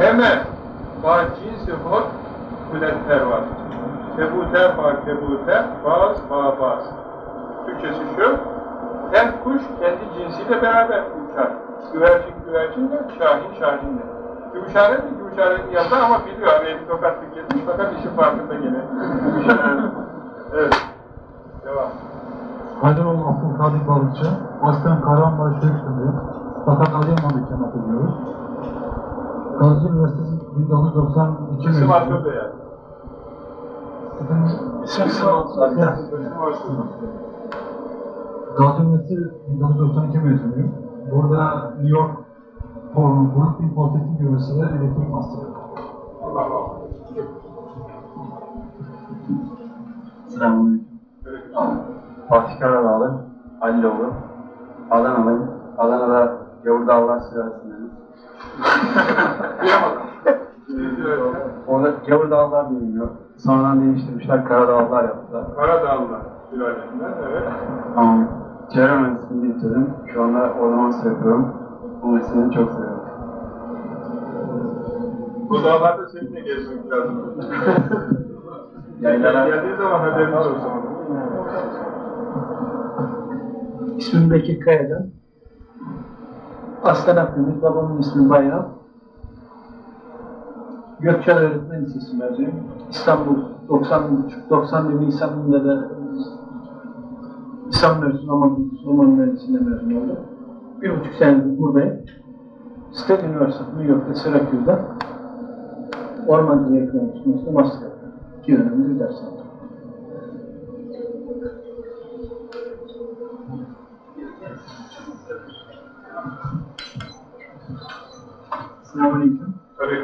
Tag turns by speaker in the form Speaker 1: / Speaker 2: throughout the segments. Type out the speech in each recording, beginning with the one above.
Speaker 1: Hemen ba cinsi hot kuletter var. Kebute ba kebute, baz ba baz. Türkçesi şu, her kuş kendi cinsiyle beraber uçar. Güvercin güvercinle, şahin şahinle. Gümüşhane mi? Gümüşhane'nin yanında ama biliyor araya bir tokatlık geçmiş fakat işin farkında gene. Evet. Devam.
Speaker 2: Haydaroğlu Abdülkadir Balıkçı, aslen Karahanbaş Hükümlü, fakat Adıyaman ikamet ediyoruz. Gazi Üniversitesi 1992
Speaker 1: İsim
Speaker 2: mezunu.
Speaker 1: Yani.
Speaker 2: İsim
Speaker 1: Bey.
Speaker 2: Gazi Üniversitesi 1992 mezunuyum. Burada New York Forum, Brooklyn Politeknik Üniversitesi'nde elektrik master.
Speaker 1: Allah Allah.
Speaker 3: Selamünaleyküm. Fatih Karadağlı, Haliloğlu. Adanalıyım. Adana'da Yavur Dağlar sülalesindeniz. Orada Yavur Dağlar biliniyor. Sonradan değiştirmişler, Karadağlılar yaptılar.
Speaker 1: Karadağlılar sülalesinden, evet.
Speaker 3: Tamam. Çevre mühendisliğini bitirdim. Şu anda orman yapıyorum. Bu mesleğini çok seviyorum.
Speaker 1: Bu dağlarda seninle gezmek lazım.
Speaker 3: Yaylalar-
Speaker 1: Geldiği zaman haberiniz olsun.
Speaker 4: İsmim Bekir Kayacan. Aslan Akdeniz, babamın ismi Bayram. Gökçen Öğretmen Lisesi mezunuyum. İstanbul 90 91 Nisan'ında da İslam Üniversitesi Roman, Roman Mühendisliği'nde mezun oldum. Bir buçuk senedir buradayım. State University New York'ta Syracuse'da Ormancılık Ekonomisi'nde master. İki dönemde bir ders aldım. Selamünaleyküm.
Speaker 1: Tabii.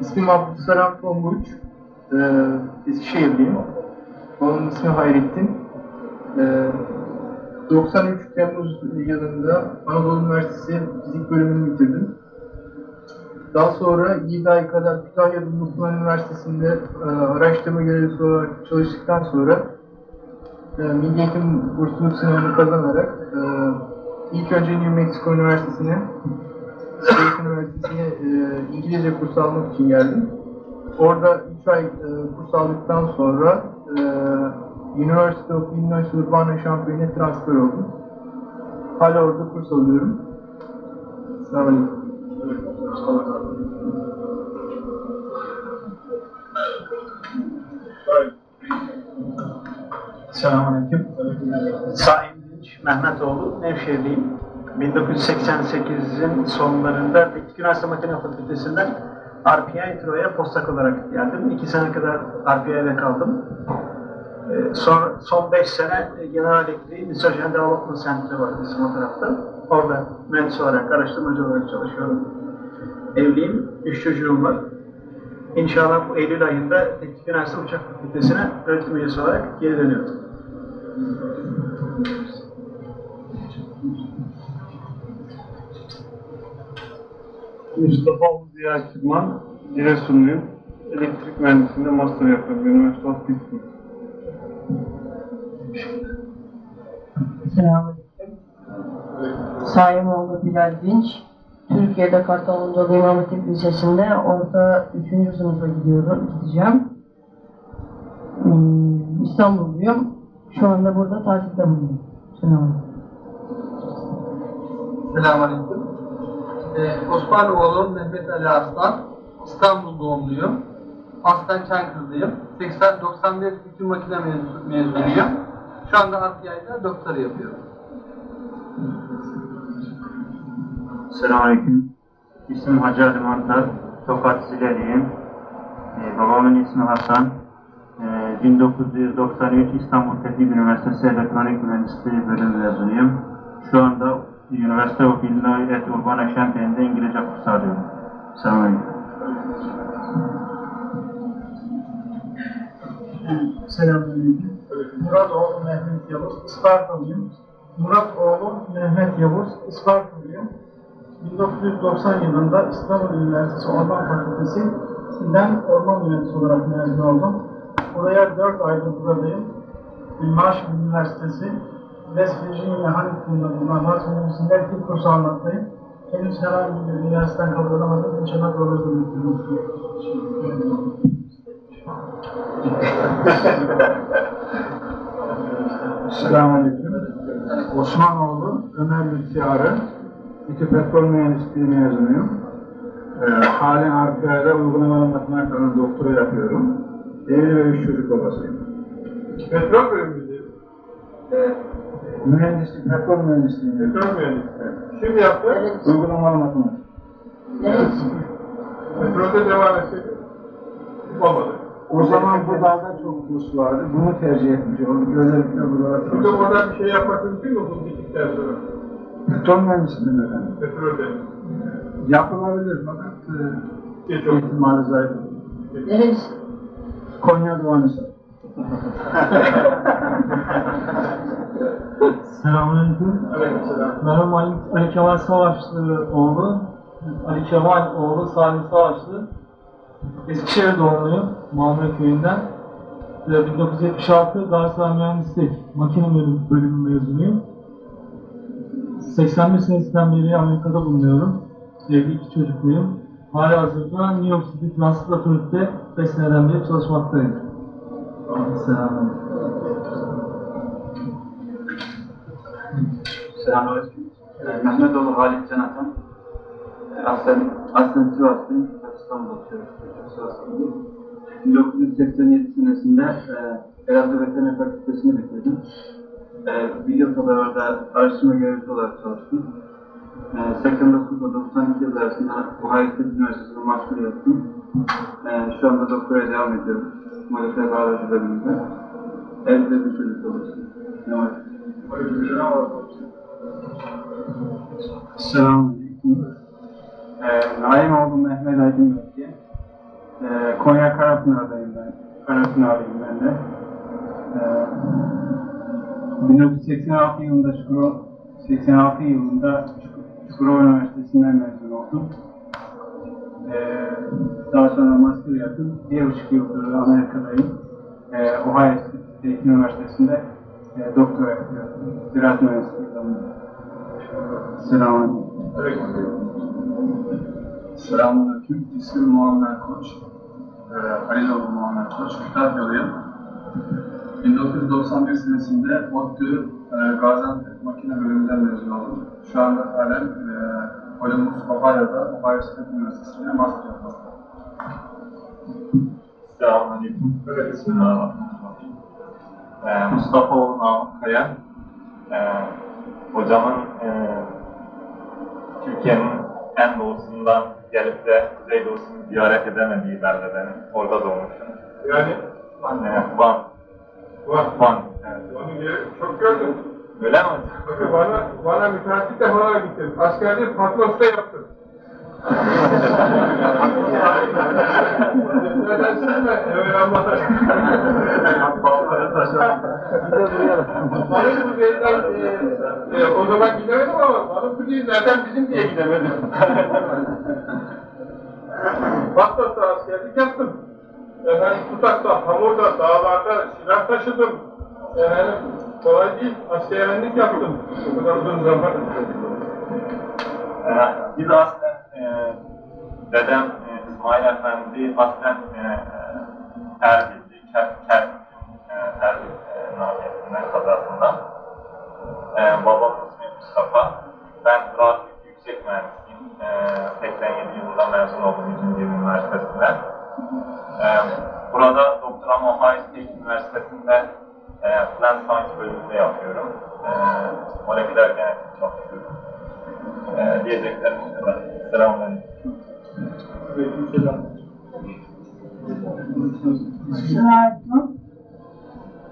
Speaker 4: İsmim Abdülselam Tonguç. Ee, Eskişehirliyim. Onun ismi Hayrettin. Ee, 93 Temmuz yılında Anadolu Üniversitesi Fizik bölümünü bitirdim. Daha sonra 7 ay kadar Kütahya Dumlupınar Üniversitesi'nde e, araştırma görevlisi olarak çalıştıktan sonra e, Milli Eğitim bursluluk sınavını kazanarak e, ilk önce New Mexico Üniversitesi'ne State Üniversitesi'ne e, İngilizce kurs almak için geldim. Orada 3 ay e, kurs aldıktan sonra e, University of Illinois Urbana-Champaign'e transfer oldum. Hala orada kurs alıyorum. Selamünaleyküm.
Speaker 5: Selamünaleyküm. Saim Dinç, Mehmetoğlu, Nevşehirliyim. 1988'in sonlarında Teknik Üniversite Makine Fakültesinden RPI Troya postak olarak geldim. İki sene kadar RPI'de kaldım. Ee, Sonra son 5 sene General Electric Research and Development Center var bizim o tarafta. Orada mühendis olarak, araştırmacı olarak çalışıyorum. Evliyim, üç çocuğum var. İnşallah bu Eylül ayında Teknik Üniversite Uçak Fakültesi'ne öğretim üyesi olarak geri dönüyorum.
Speaker 6: Mustafa Ziya Kirman, Giresunluyum. Elektrik mühendisliğinde master yapıyorum. Üniversite of Pittsburgh.
Speaker 7: Selamünaleyküm. Saimoğlu Bilal Dinç. Türkiye'de Kartal Anadolu İmam Hatip Lisesi'nde orta 3. sınıfa gidiyorum, gideceğim. Hmm, İstanbulluyum. Şu anda burada tatilde bulunuyorum. Selamünaleyküm.
Speaker 8: Selamünaleyküm. Ee, Osmanoğlu Mehmet Ali Arslan. İstanbul doğumluyum. Aslen Çankırılıyım. 80 91 bütün makine mezun, mezunuyum. Şu anda Akya'da doktora yapıyorum.
Speaker 3: Selamünaleyküm. İsmim Hacı Ali Mantar. Tokat Zileliyim. Ee, babamın ismi Hasan. Ee, 1993 İstanbul Teknik Üniversitesi Elektronik Mühendisliği bölümü mezunuyum. Şu anda University of Illinois at Urbana-Champaign'de İngilizce kurs alıyorum. Selamünaleyküm.
Speaker 4: Selamünaleyküm. Murat oğlu Mehmet Yavuz, Ispartalıyım. Murat oğlu Mehmet Yavuz, Ispartalıyım. 1990 yılında İstanbul Üniversitesi Orman Fakültesi'nden orman mühendisi olarak mezun oldum. Buraya 4 aydır buradayım. Marshall Üniversitesi, Huntington'da bulunan Marshall Üniversitesi'nde dil kursu almaktayım.
Speaker 2: henüz herhangi bir üniversiteden kabul alamadım. İnşallah doğrudur bitirmek. Selamünaleyküm. Osmanoğlu Ömer Lütfi Arı. İTÜ Petrol Mühendisliği mezunuyum. Ee, halen RPA'da uygulamalı matematik doktora yapıyorum. Evli ve üç çocuk babasıyım.
Speaker 1: Petrol bölümünde.
Speaker 2: Mühendislik, petrol mühendisliği.
Speaker 1: Petrol mühendisliği. Şimdi yaptı.
Speaker 2: Uygulamalı matematik.
Speaker 7: Neresi?
Speaker 1: Petrolde devam etseydi. Olmadı.
Speaker 2: O zaman bu dalda çok kurs vardı. Bunu tercih etmiş olduk. Özellikle buralar
Speaker 1: Şimdi
Speaker 2: çok.
Speaker 1: oradan bir şey yapmak mümkün mü bu bittikten sonra?
Speaker 2: Petrol mühendisliği efendim.
Speaker 1: Petrolde.
Speaker 2: Yapılabilir fakat e,
Speaker 1: Geç oldu.
Speaker 2: ihtimali zayıf.
Speaker 7: Neresi?
Speaker 2: Konya Doğanısı.
Speaker 9: Selamünaleyküm.
Speaker 1: Aleykümselam.
Speaker 9: Merhaba Ali, Ali Kemal Savaşlı oğlu. Ali Kemal oğlu Salim Savaşlı. Eskişehir doğumluyum. Muammer Köyü'nden. Ve 1976 Galatasaray Mühendislik Makine bölüm, bölümü mezunuyum. 81 senesinden beri Amerika'da bulunuyorum. Evli iki çocukluyum. Hala hazırda New York City Transit Authority'de 5 seneden beri çalışmaktayım. Selamünaleyküm.
Speaker 3: Selamünaleyküm. Ee, Mehmetoğlu Halit Can Atan. Ee, Aslen, aslen Sivaslıyım. İstanbul'da oturuyorum. Sivaslıyım. 1987 senesinde e, Elazığ Veteriner Fakültesini bitirdim. E, bir kadar orada araştırma görevlisi olarak çalıştım. E, 89 ile 92 yıl arasında Ohio State Üniversitesi'nde master yaptım. E, şu anda doktora devam ediyorum. Moleküler biyoloji bölümünde. Evde bir çocuk olursun. Ne var?
Speaker 2: Selamünaleyküm. Ee, Naimoğlu Mehmet Aydın Bekçi. Ee, Konya Karapınar'dayım ben. Karapınar'dayım ben de. Ee, 1986 yılında Çukurova, 86 yılında Çukurova Üniversitesi'nden mezun oldum. Ee, daha sonra master yaptım. Bir buçuk yıldır Amerika'dayım. Ee, Ohio State Üniversitesi'nde e, doktora yapıyorum. Ziraat Mühendisliği alanında. Selamünaleyküm.
Speaker 1: Aleykümselam.
Speaker 10: Selamünaleyküm. İsmim Muammer Koç. Ee, Alizoğlu Muammer Koç. Kütahyalıyım. 1991 senesinde ODTÜ e, Gaziantep Makine Bölümünden mezun oldum. Şu anda halen e, Columbus, Ohio'da Ohio State Üniversitesi'nde master yapmaktayım.
Speaker 11: Selamünaleyküm. Bismillahirrahmanirrahim. Ee, Mustafa Oğlu Namık Kaya. Hocamın e, Türkiye'nin en doğusundan gelip de Kuzeydoğu'sunu ziyaret edemediği beldedenim. Orada doğmuşum.
Speaker 1: Yani
Speaker 11: Ee, Van. Van. Evet.
Speaker 1: Onu çok gördüm.
Speaker 11: Öyle mi hocam?
Speaker 1: Bana, bana müteahhit defalar gittim. Askerde patrosta yaptım. Neden silme? Evet anladım. Balık Kuzey'den e, e, o zaman gidemedim ama Balık Kuzey zaten bizim diye gidemedim. Patros'ta askerlik yaptım. Efendim tutakta, hamurda, dağlarda silah taşıdım. Efendim kolay değil, askerlik yaptım. O kadar uzun zaman.
Speaker 11: Ee, biz aslen e, dedem e, İsmail Efendi aslen e, e, Erbil'di, Ker, e, Erbil e, nahiyetinden, kazasından. E, babam ismi Mustafa. Ben ziraat yüksek mühendisiyim. E, 87 yılında mezun oldum 1. Üniversitesi'nden. E, burada doktoramı Ohio State Üniversitesi'nde e, Plant Science bölümünde yapıyorum. E, moleküler genetik çalışıyorum. Ee, diyeceklerim bu kadar. Selamünaleyküm.
Speaker 7: Selamünaleyküm.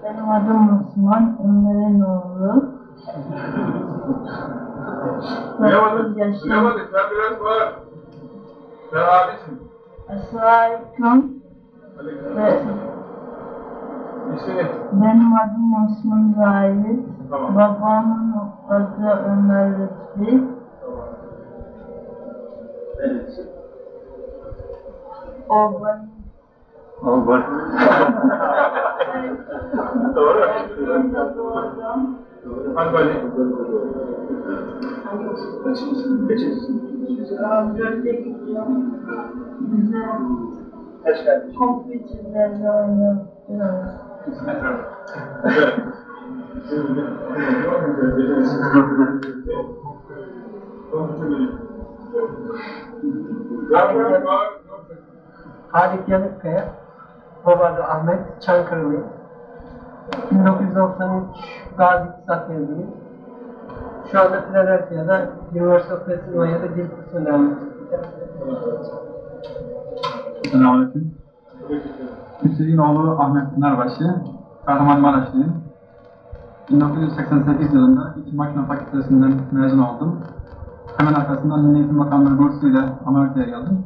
Speaker 7: Benim adım Osman, Ömer'in oğlu. Yaşım.
Speaker 1: duyamadık. Sen biraz bağır. Sen abisin.
Speaker 7: Selamünaleyküm. Ve
Speaker 1: İsmini.
Speaker 7: benim adım Osman Zahid.
Speaker 1: Tamam.
Speaker 7: Babamın adı Ömer Lütfi. Oğlan.
Speaker 3: O var.
Speaker 1: Doğru. Hadi böyle.
Speaker 10: Kaçıncı? Kaçıncı?
Speaker 7: Dörtte gidiyorum. Bize kompüterlerle oynuyoruz.
Speaker 1: Evet.
Speaker 12: Halit Yanıkkaya, Babadı Ahmet Çankırılı. 1993 Gazi İktisat mezunuyum. Şu anda Philadelphia'da University of Pennsylvania'da dil kursuna devam.
Speaker 13: Selamünaleyküm. Hüseyinoğlu Ahmet Pınarbaşı, Kahramanmaraşlıyım. 1988 yılında İTÜ Makine Fakültesinden mezun oldum. Hemen arkasından Milli Eğitim Bakanlığı bursuyla Amerika'ya geldim.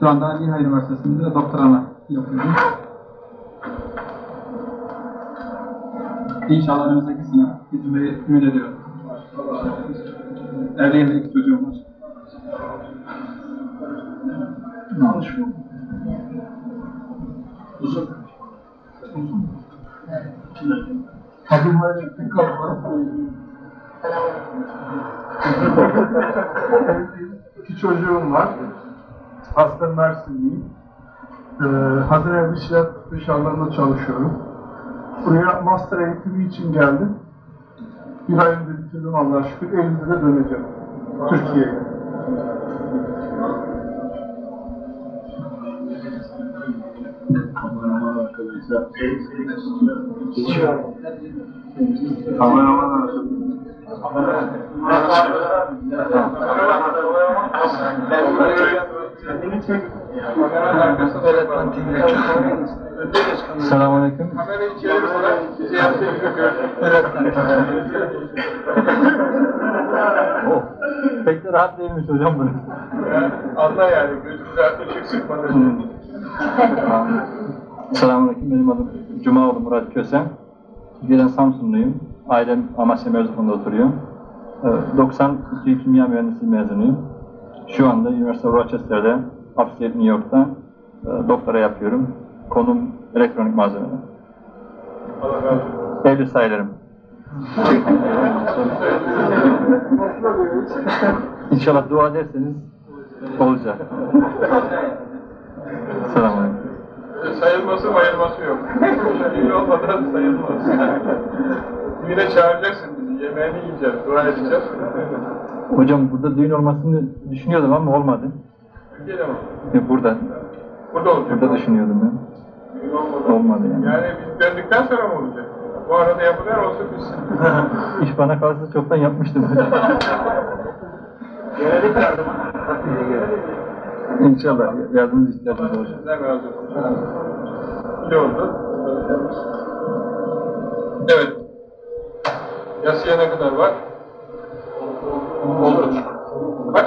Speaker 13: Şu anda Lehigh Üniversitesi'nde doktoramı yapıyorum. İnşallah önümüzdeki sene bitirmeyi ümit ediyorum. Evliyim iki çocuğum var. Yanlış mı? Uzun.
Speaker 12: Kadınları bir kafa.
Speaker 14: İki çocuğum var. Hasta Mersinliyim. Ee, Hazine Dışarı Dış alanında çalışıyorum. Buraya master eğitimi için geldim. Bir ay önce bitirdim Allah'a şükür. Eylül'de de döneceğim. Türkiye'ye.
Speaker 10: Kameraman arkadaşlar. Kameraman arkadaşlar.
Speaker 13: Selamünaleyküm.
Speaker 1: Kamerayı çevirirsen sizi
Speaker 13: Oh, pek de rahat değilmiş hocam bunu.
Speaker 1: Anla yani gözünüze ışık sıkmadan.
Speaker 13: Selamünaleyküm. Benim adım Cumaoğlu Murat Köse. Türkiye'den Samsunluyum. Ailem Amasya Merzbonu'nda oturuyor. Ee, 92 Kimya Mühendisliği mezunuyum. Şu anda University of Rochester'de, Upstate New York'ta e, doktora yapıyorum. Konum elektronik malzemeler. Evli sayılırım. İnşallah dua ederseniz olacak. Selamünaleyküm.
Speaker 1: Sayılması bayılması yok. Düğün olmadan sayılmaz. Düğüne çağıracaksın bizi. Yemeğini yiyeceğiz, dua edeceğiz.
Speaker 13: Hocam burada düğün olmasını düşünüyordum ama olmadı. Yok, burada.
Speaker 1: Burada olacak.
Speaker 13: Burada düşünüyordum ben.
Speaker 1: Olmadan.
Speaker 13: Olmadı yani.
Speaker 1: Yani biz döndükten sonra mı olacak? Bu arada yapılar olsun bitsin.
Speaker 13: İş bana kalsa çoktan yapmıştım. İnşallah yardımınız ihtiyacımız olacak.
Speaker 1: Sizden razı olsun. İyi oldu. Evet. Yasıya ne kadar var? Olur. Kaç?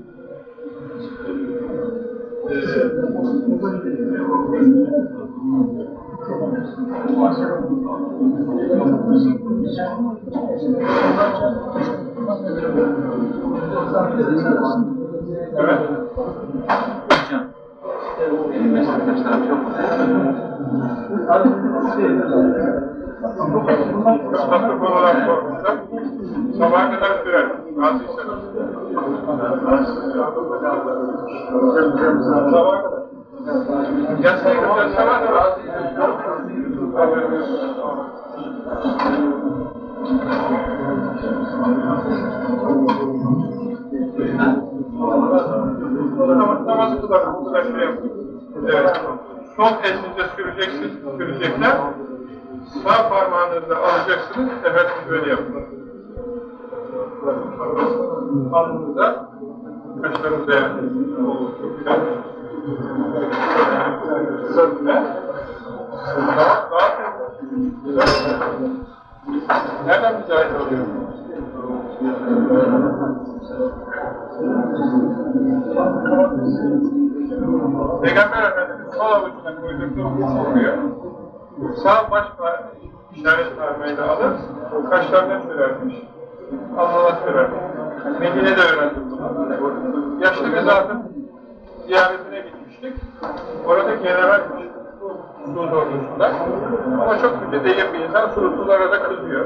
Speaker 1: oldu. Ne Tatlı olarak sormuşlar. Sabaha kadar sürer. Razıysanız. Sabaha kadar. Yasaya kadar sabaha kadar. Namazı kılalım. Bu kadar şey yapın. Evet. Sol elinize süreceksiniz, sürecekler. Sağ parmağınızla alacaksınız, efendim böyle yapın. Alnınıza, kaşlarınıza yapın. Çok güzel. Nereden mücadele oluyor? Peygamber Efendimiz sol avucuna koydurduğu oluyor. Sağ baş işaret parmağıyla alır, kaşlarına sürermiş. Alnına sürermiş. Medine'de öğrendim bunu. Yaşlı bir zatın ziyaretine gitmiştik. Orada generalmiş. Suud ordusunda. Ama çok mütedeyyin bir insan. Suudlulara da kızıyor.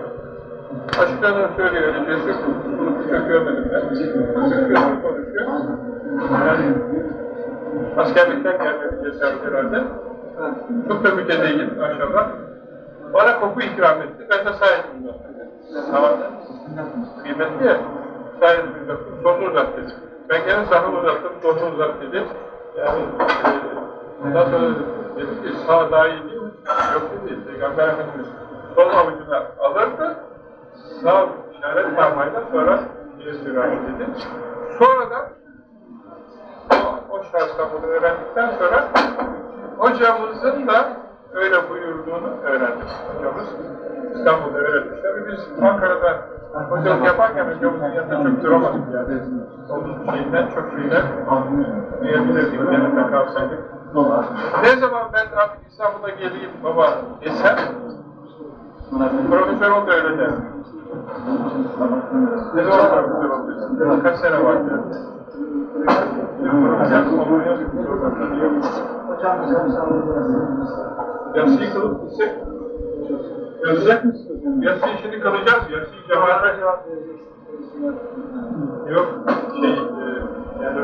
Speaker 1: Açıklarını söylüyor. Öyle cesur. Suudlu çok görmedim ben. Türkçe konuşuyor. Yani askerlikten gelme bir cesaret herhalde. Çok da mütedeyyin maşallah. Bana koku ikram etti. Ben de sayesinde uzattım. Tamam. Kıymetli ya. Sayesinde uzattım. Sonunu uzat dedi. Ben gene sahını uzattım. Sonunu uzat dedi. Yani e, ondan sonra dedi ki sağ daha iyi değil mi? Yok dedi. Peygamber Efendimiz sol avucuna alırdı. Sağ işaret parmağıyla sonra bir sürer dedi. Sonra da o, o şahıstan bunu öğrendikten sonra hocamızın da öyle buyurduğunu öğrendik. Hocamız İstanbul'da öğretmişler ve biz Ankara'da hocalık yaparken hocamızın yanında çok duramadık yani. Onun şeyinden çok şeyler duyabilirdik, yanında kalsaydık. Ne zaman ben artık İstanbul'a geleyim baba desem, profesör oldu öyle der. Ne zaman profesör oldu? Kaç sene var yani? Yatsıyı kılıp gitsek, yatsıyı, yatsıyı şimdi kılacağız, yatsıyı cemaate Yok, şey, e, yani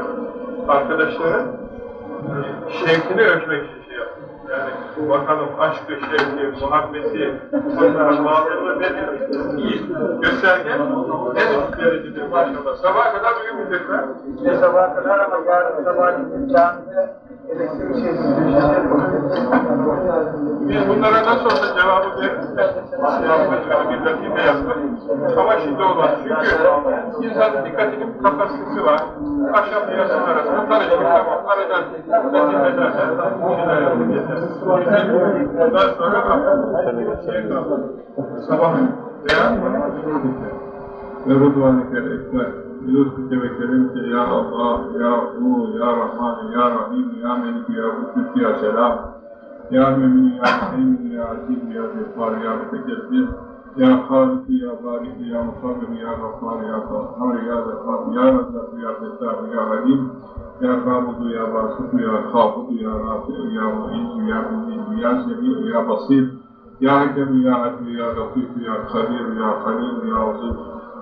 Speaker 1: arkadaşların e, şevkini ölçmek için şey yaptım. Yani bakalım aşkı, şevki, muhabbeti, bunlara bağlılığı nedir? İyi, gösterge en üst derecedir maşallah. Sabaha kadar uyumayacaklar.
Speaker 5: İşte sabaha kadar ama yarın sabah camide
Speaker 1: Biz bunlara nasıl olsa cevabı veririz de Allah'ın bir latife yaptım. Ama şimdi olmaz. Çünkü insanın dikkatinin kapasitesi var. Akşam yarısının arasında tanıştık tamam. Aradan latife edersen bir şeyler yapıp yeter. Ondan sonra şey kaldı. Sabah veya ve rıdvanike Yürüdükçe ve kerimse ya Allah, ya Hu, ya Rahman, ya Rahim, ya Melik, ya Kudüs, ya Selam, ya Mümin, ya Rahim, ya Aziz, ya Cebbar, ya Mütekebbir, ya Halik, ya Barik, ya Musabir, ya Rahman, ya Kahhar, ya Zehar, ya Razzak, ya Fettah, ya Halim, ya Kabudu, ya Basutu, ya Kabudu, ya Rafi'u, ya Mu'izzu, ya Müzizu, ya Semi'u, ya Basir, ya Hakemu, ya Adlu, ya Latifu, ya Kadir, ya Halim, ya Azim,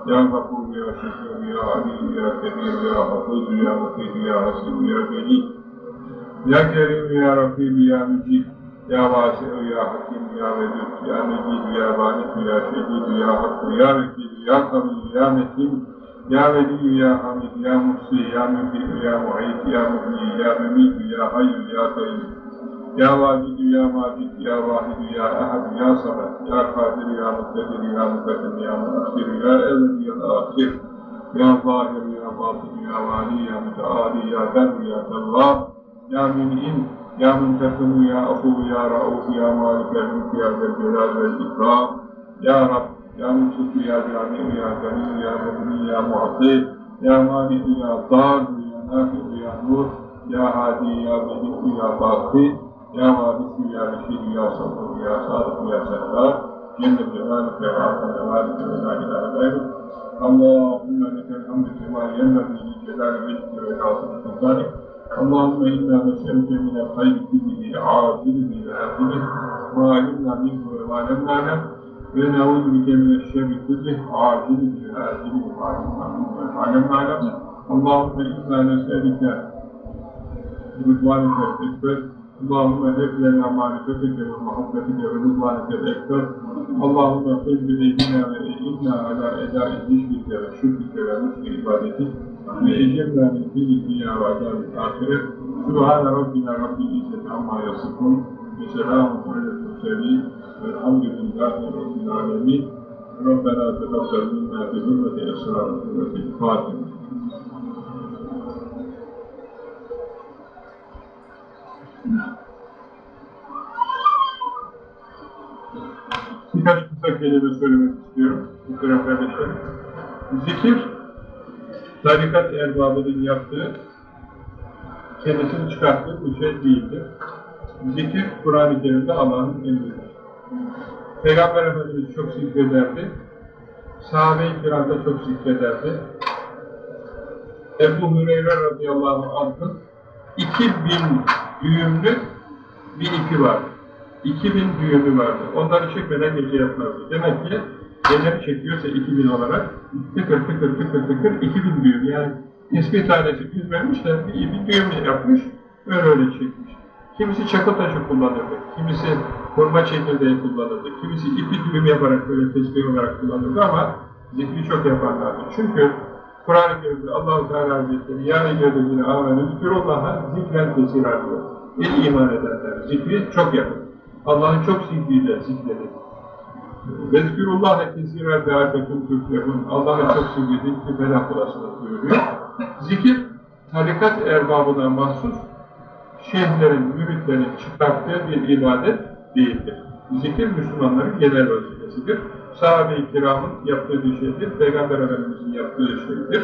Speaker 1: ya Gafur, ya Şekur, ya Ali, ya Kebir, ya Hafız, ya Mufid, ya Hasib, ya Veli, ya Kerim, ya Rakib, ya Mücib, ya Vasi'u, ya Hakim, ya Vedud, ya Mecid, ya Banik, ya Şedid, ya Hakkı, ya Vekil, ya Kamil, ya Metin, ya Veli, ya Hamid, ya Muhsi, ya Mübdi, ya Muhit, ya Muhyi, ya Mümid, ya Hayy, ya Kayyum, ya Vacid, ya Macid, ya Vahid, ya Ahad, ya Samet, ya Kadir, ya Muktedir, ya Mukaddim, ya Muakhir, ya Evvel, ya Akhir, ya Zahir, ya Batin, ya Vali, ya Müteali, ya Ber, ya Tellah, ya Mün'in, ya Müntekim, ya Afu, ya Rauf, ya Malik, ya Mülk, ya Zelcelal ve İkram, ya Rab, ya Mümsük, ya Cami, ya Gani, ya Mebni, ya Muhatib, ya Malik, ya Dar, ya Nafi, ya Nur, ya Hadi, ya Melik, ya Baki, ya Malik, ya Reşid, ya Sabır, ya Sadık, ya Settar, Celle Celaluhu ve Cemalike ve la ilahe gayrı. Allahümme lekel hamdü kema yenbaghi li celali vecihike ve azimi sultanik. Allahümme inna nes'eluke minel hayri kullihi âzilihi ve âzilihi ve alimna minhu ve ma na'lem ve ne'ûzu bike mineşşerri kullihi âzilihi ve âzilihi ve alimna minhu ve ma lem na'lem. Allahümme inna nes'eluke rıdvanike ekber Allahümme evlena marifetike ve muhabbetike ve rızvanike ve ekber. Allahümme fez bi eydina ve eydina ala edai zikbike ve şükrike ve mutlu ibadetik. Ve ecebna min fizik dünya ve adabit ahiret. Sübhane Rabbina Rabbil İzzet amma yasıkun. Ve selamun aleyhi ve sellem. Velhamdülillahi Rabbil Alemin. Rabbena tekabbel minna bi hürmeti esrar ve. Birkaç kısa kelime söylemek istiyorum muhterem kardeşlerim. Zikir, tarikat erbabının yaptığı kendisini çıkarttığı bir şey değildir. Zikir, Kur'an-ı Kerim'de Allah'ın emridir. Peygamber Efendimiz çok zikrederdi. Sahabe-i kiram da çok zikrederdi. Ebu Hüreyre radıyallahu anh'ın 2000 düğümlü bir ipi vardı. 2000 düğümü vardı. Onları çekmeden gece yatmazdı. Demek ki gece çekiyorsa 2000 olarak tıkır tıkır tıkır tıkır 2000 düğüm. Yani tesbih tanesi yüz vermiş de bir, bir düğüm yapmış, öyle öyle çekmiş. Kimisi çakıl taşı kullanırdı, kimisi hurma çekirdeği kullanırdı, kimisi ipi düğüm yaparak böyle tesbih olarak kullanırdı ama zikri çok yaparlardı. Çünkü Kur'an-ı Kerim'de Allah-u Teala Hazretleri ya eyyühellezine amenü zikrullaha zikren kesiren diyor. Bir iman edenler zikri çok yapın. Allah'ın çok zikriyle zikredin. Vezkürullâhe kesiren ve albekum tüflehun. Allah'ın çok zikredin ki felah bulasınız buyuruyor. Zikir, tarikat erbabına mahsus şeyhlerin, müritlerin çıkarttığı bir ibadet değildir. Zikir Müslümanların genel vazifesidir. Sahabe-i kiramın yaptığı bir şeydir. Peygamber Efendimiz'in yaptığı şeydir.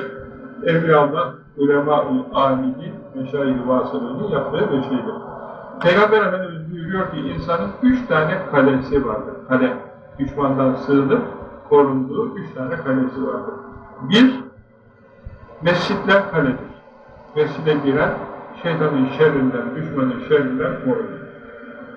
Speaker 1: Evliyaullah, ulema-ul amili, meşayih-i vasılının yaptığı bir şeydir. Peygamber Efendimiz buyuruyor ki insanın üç tane kalesi vardır. Kale, düşmandan sığınıp korunduğu üç tane kalesi vardır. Bir, mescitler kaledir. Mescide giren şeytanın şerrinden, düşmanın şerrinden korunur.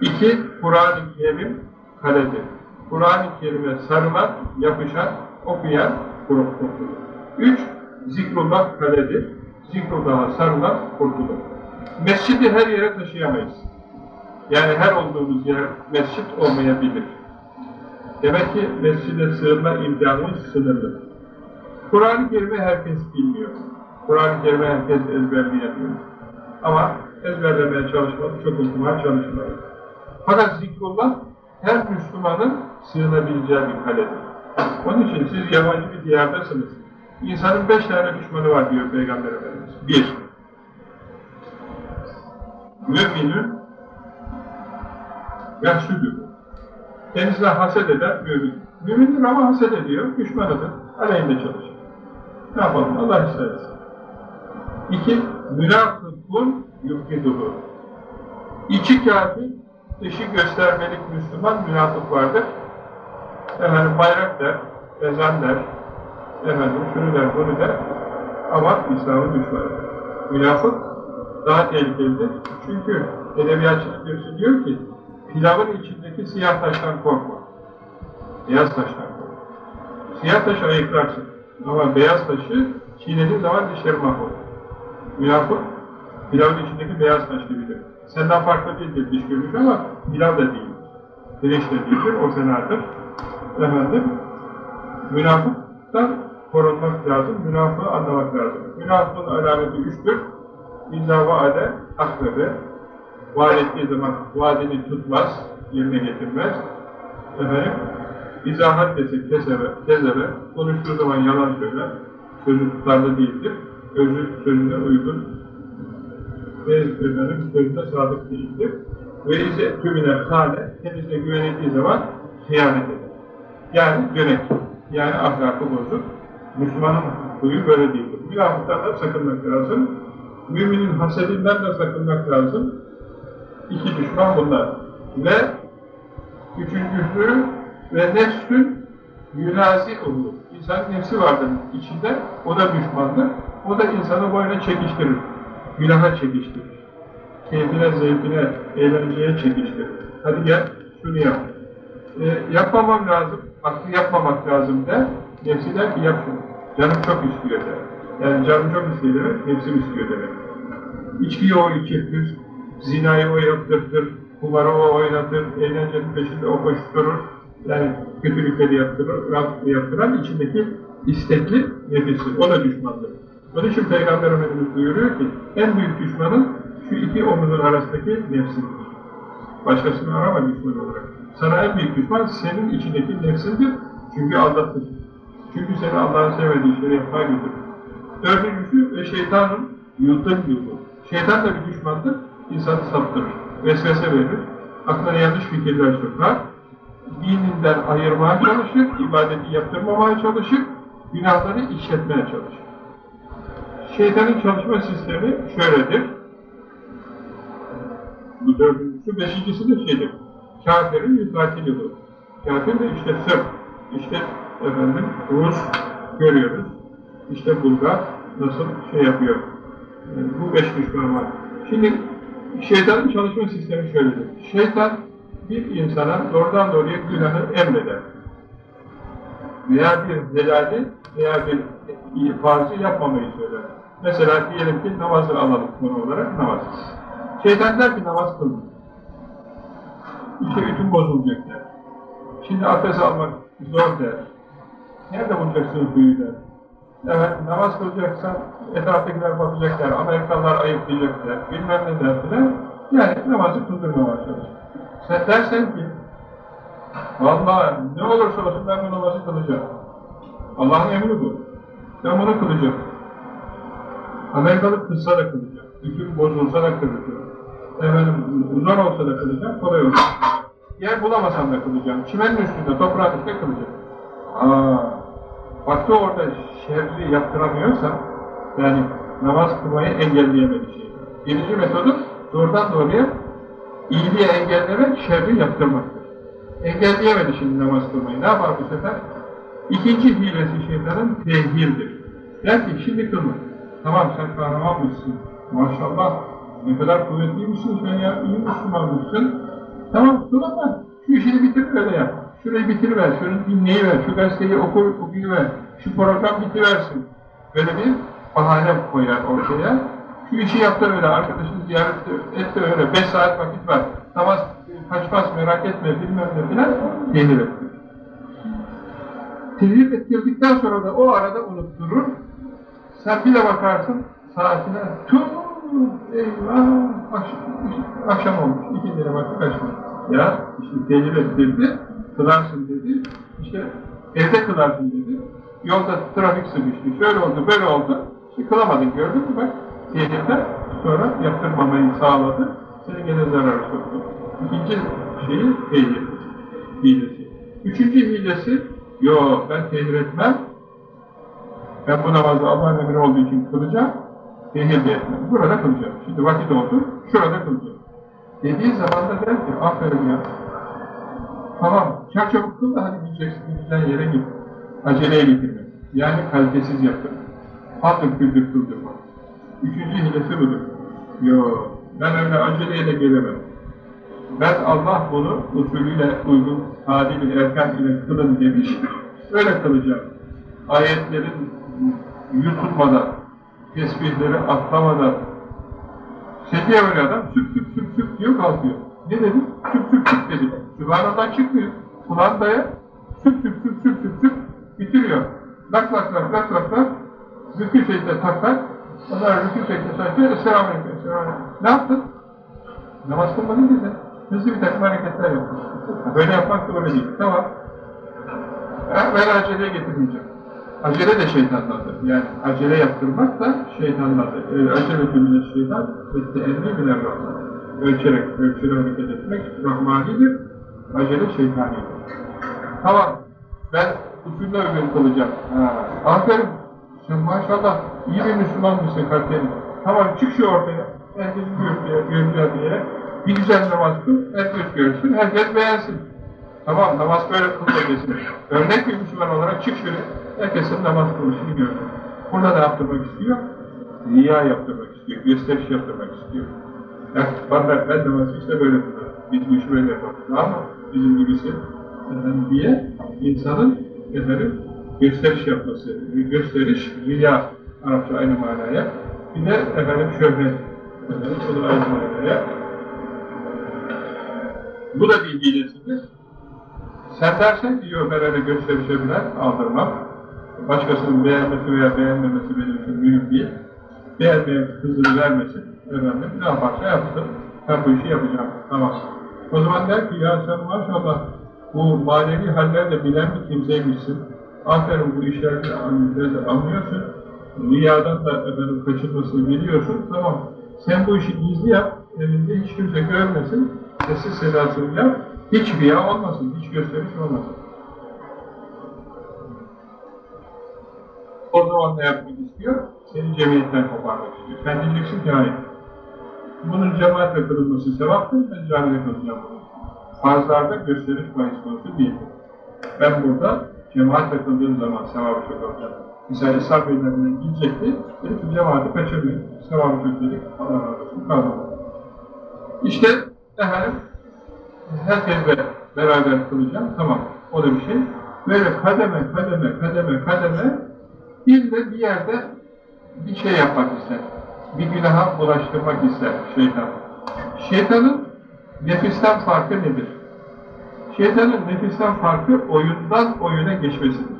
Speaker 1: İki, Kur'an-ı Kerim kaledir. Kur'an-ı Kerim'e sarılan, yapışan, okuyan kurtulur. Üç, zikrullah kaledir. Zikrullah'a sarılan kurtulur. Mescidi her yere taşıyamayız. Yani her olduğumuz yer mescit olmayabilir. Demek ki mescide sığınma imkanımız sınırlı. Kur'an-ı Kerim'i herkes bilmiyor. Kur'an-ı Kerim'i herkes ezberleyemiyor. Ama ezberlemeye çalışmalı, çok okumaya çalışmalı. Fakat zikrullah her Müslümanın sığınabileceği bir kaledir. Onun için siz yabancı bir diyardasınız. İnsanın beş tane düşmanı var diyor Peygamber Efendimiz. Bir, müminün yahsüdü. Kendisine haset eder mümin. Mümindir ama haset ediyor, düşmanıdır. Aleyhinde çalışır. Ne yapalım? Allah isterse. İki, münafıkun yukhiduhu. İçi kafir, dışı göstermelik Müslüman münafık vardır. Efendim bayrak der, ezan der, efendim şunu der, bunu der. Ama İslam'ın düşmanı. Münafık daha tehlikelidir. Çünkü edebiyatçılık birisi diyor ki, pilavın içindeki siyah taştan korkma. Beyaz taştan korkma. Siyah taşı ayıklarsın. Ama beyaz taşı çiğnediğin zaman dişleri mahvolur. Münafık, pilavın içindeki beyaz taş gibidir. Senden farklı değildir diş görünüş ama pilav da değil. Pirinç de değildir, o fenadır. Efendim, münafıktan korunmak lazım, münafığı anlamak lazım. Münafığın alameti üçtür. İzâ vaade akrebe. Vaat ettiği zaman vaadini tutmaz, yerine getirmez. Efendim, İzâ haddesi kesebe, kezebe, konuştuğu zaman yalan söyler, sözü tutarlı değildir, özü sözüne uygun ve efendim sözüne sadık değildir. Ve ise tümüne hale, kendisine güvenildiği zaman hıyanet eder. Yani dönek, yani ahlakı bozuk. Müslümanın huyu böyle değildir. Münafıktan da sakınmak lazım. Müminin hasedinden de sakınmak lazım. İki düşman bunlar. Ve üçüncüsü ve nefsün yünazi olur. İnsanın nefsi vardır içinde, o da düşmandır. O da insanı boyuna çekiştirir. Günaha çekiştirir. Keyfine, zevkine, eğlenceye çekiştirir. Hadi gel, şunu yap. E, yapmamam lazım, aklı yapmamak lazım de. Nefsi der ki yap şunu. Canım çok istiyor der. Yani canım çok istiyor demek, nefsim istiyor demek. İçkiyi o içirtir, zinayı o yaptırtır, kumarı o oynatır, eğlencenin peşinde o koşturur. Yani kötülükleri yaptırır, yaptıran içindeki istekli nefisi. O da düşmandır. Onun için Peygamber Efendimiz buyuruyor ki, en büyük düşmanın şu iki omuzun arasındaki nefsindir. Başkasını arama düşman olarak. Sana en büyük düşman senin içindeki nefsindir. Çünkü aldatır. Çünkü seni Allah'ın sevmediği işleri yapmaya götürür. Dördüncüsü ve şeytanın yıldır yıldır. Şeytan da bir düşmandır. İnsanı saptırır. Vesvese verir. Aklına yanlış fikirler sokar. Dininden ayırmaya çalışır. ibadeti yaptırmamaya çalışır. Günahları işletmeye çalışır. Şeytanın çalışma sistemi şöyledir. Bu dördüncüsü. Beşincisi de şeydir. Kafirin yükatili bu. Kafir de işte Sırp, işte efendim Rus görüyoruz. İşte Bulgar nasıl şey yapıyor. E, bu beş düşman var. Şimdi şeytanın çalışma sistemi şöyledir. Şeytan bir insana doğrudan doğruya günahı emreder. Veya bir helali veya bir farzı yapmamayı söyler. Mesela diyelim ki namazı alalım konu olarak namaz. Şeytan der ki namaz kılın. İşte bütün bozulacak der. Şimdi abdest almak zor der. Nerede bulacaksın suyu der. Evet, namaz kılacaksan etraftakiler bakacaklar, Amerikalılar ayıplayacaklar, bilmem ne der filan. Yani namazı kıldırmamaya çalışır. Sen dersen ki, vallahi ne olursa olsun ben bu namazı kılacağım. Allah'ın emri bu. Ben bunu kılacağım. Amerikalı kılsa da kılacağım. Bütün bozulsa da kılacağım. Efendim, zor olsa da kılacağım, kolay olsa. Yer bulamasam da kılacağım. Çimenin üstünde, toprağın üstünde kılacağım. Aa, baktı orada şerri yaptıramıyorsa, yani namaz kılmayı engelleyemedi şey. Birinci metodu doğrudan doğruya iyiliği engellemek, şerri yaptırmaktır. Engelleyemedi şimdi namaz kılmayı. Ne yapar bu sefer? İkinci hilesi şeytanın tehirdir. Der ki şimdi kılma. Tamam sen kahraman mısın? Maşallah ne kadar kuvvetliymişsin sen ya, iyi Müslümanmışsın. Tamam kıl ama şu işini bitir öyle yap. Şurayı bitiriver, şunu dinleyiver, şu gazeteyi oku, okuyuver, şu program bitiversin. Böyle bir bahane koyar ortaya. Şu işi yap da öyle, arkadaşını ziyaret et de öyle, beş saat vakit var, namaz kaçmaz merak etme, bilmem ne filan, ettir. Tehir ettirdikten sonra da o arada unutturur. Sen bir de bakarsın saatine, tüm eyvah, akşam, akşam olmuş, ikindine vakit kaçmış. Ya işte tehir ettirdi, kılarsın dedi, işte evde kılarsın dedi, yolda trafik sıkıştı, şöyle oldu, böyle oldu, işte kılamadın gördün mü bak, tehirden sonra yaptırmamayı sağladı, seni gene zarara soktu. İkinci şeyi tehir, hilesi. Üçüncü hilesi, yo ben tehir etmem, ben bu namazı Allah'ın emri olduğu için kılacağım, tehir de etmem, burada kılacağım. Şimdi vakit oldu, şurada kılacağım. Dediği zaman da der ki, aferin ya, Tamam, çok çabuk kıl da hadi gideceksin, gideceğin yere git. Aceleye getirme. Yani kalitesiz yaptırma. Patır küldür kıldırma. Üçüncü hilesi budur. Yo, ben öyle aceleyle gelemem. Ben Allah bunu usulüyle uygun, adi bir erken ile kılın demiş, öyle kılacağım. Ayetlerin yutulmadan, tesbihleri atlamadan, sediye böyle adam süp süp süp süp diyor kalkıyor. Ne dedim? Süp süp süp dedim. Sübhanallah çıkmıyor. Kulağındaya süp süp süp süp süp süp bitiriyor. Lak lak lak lak lak lak rükü secde tak tak onlar rükü secde. Esselamu aleyküm. Esselamu aleyküm. Ne yaptın? Namaz kılmadın ki. Hızlı bir takım hareketler yaptın. Böyle yapmak doğru değil. Tamam. Ben aceleye getirmeyeceğim. Acele de şeytanlardır. Yani acele yaptırmak da şeytanlardır. Ee, acele tümüne şeytan ve teelli bile ölçerek, ölçerek hareket etmek rahmanidir, acele şeytanidir. Tamam, ben usulüne uygun kılacağım. Ha, aferin, sen maşallah iyi bir Müslüman mısın kardeşim? Tamam, çık şu ortaya, herkesin göreceği bir yere, bir güzel namaz kıl, herkes görsün, herkes beğensin. Tamam, namaz böyle kıl desin. Örnek bir Müslüman olarak çık şöyle, herkesin namaz kılışını görsün. Burada da yaptırmak istiyor, riya yaptırmak istiyor, gösteriş yaptırmak istiyor. Ya, bana ben namazı işte böyle kılarım. Biz bu işi böyle yapalım. Ama bizim gibisi diye insanın efendim, gösteriş yapması. Gösteriş, riya Arapça aynı manaya. Bir de efendim şöhret. Efendim, o da aynı manaya. Bu da bir hilesidir. Sen dersen ben öyle gösterişe bilen aldırmam. Başkasının beğenmesi veya beğenmemesi benim için mühim değil. Beğenmeyen hızını vermesin. Efendim ne yaparsa yapsın. Ben bu işi yapacağım. Tamam. O zaman der ki ya sen maşallah bu manevi hallerle bilen bir kimseymişsin. Aferin bu işleri anlıyorsun. Riyadan da efendim kaçırmasını biliyorsun. Tamam. Sen bu işi gizli yap. Evinde hiç kimse görmesin. Sessiz sedasını yap. Hiç riya olmasın. Hiç gösteriş olmasın. O zaman ne yapmak istiyor? Seni cemiyetten koparmak istiyor. Sen diyeceksin ki hayır. Bunun cemaatle kılınması sevaptır, ben camiye kılacağım bunu. Farzlarda gösteriş bahis konusu değildir. Ben burada cemaatle kıldığım zaman sevabı çok alacağım. Mesela İsa Beylerine gidecekti, dedi ki cemaati kaçırmayın, sevabı çok dedik, Allah razı olsun, kalmadı. İşte efendim, herkesle beraber kılacağım, tamam, o da bir şey. Böyle kademe, kademe, kademe, kademe, bir de bir yerde bir şey yapmak ister. Bir günaha bulaştırmak ister şeytan. Şeytanın nefisten farkı nedir? Şeytanın nefisten farkı oyundan oyuna geçmesidir.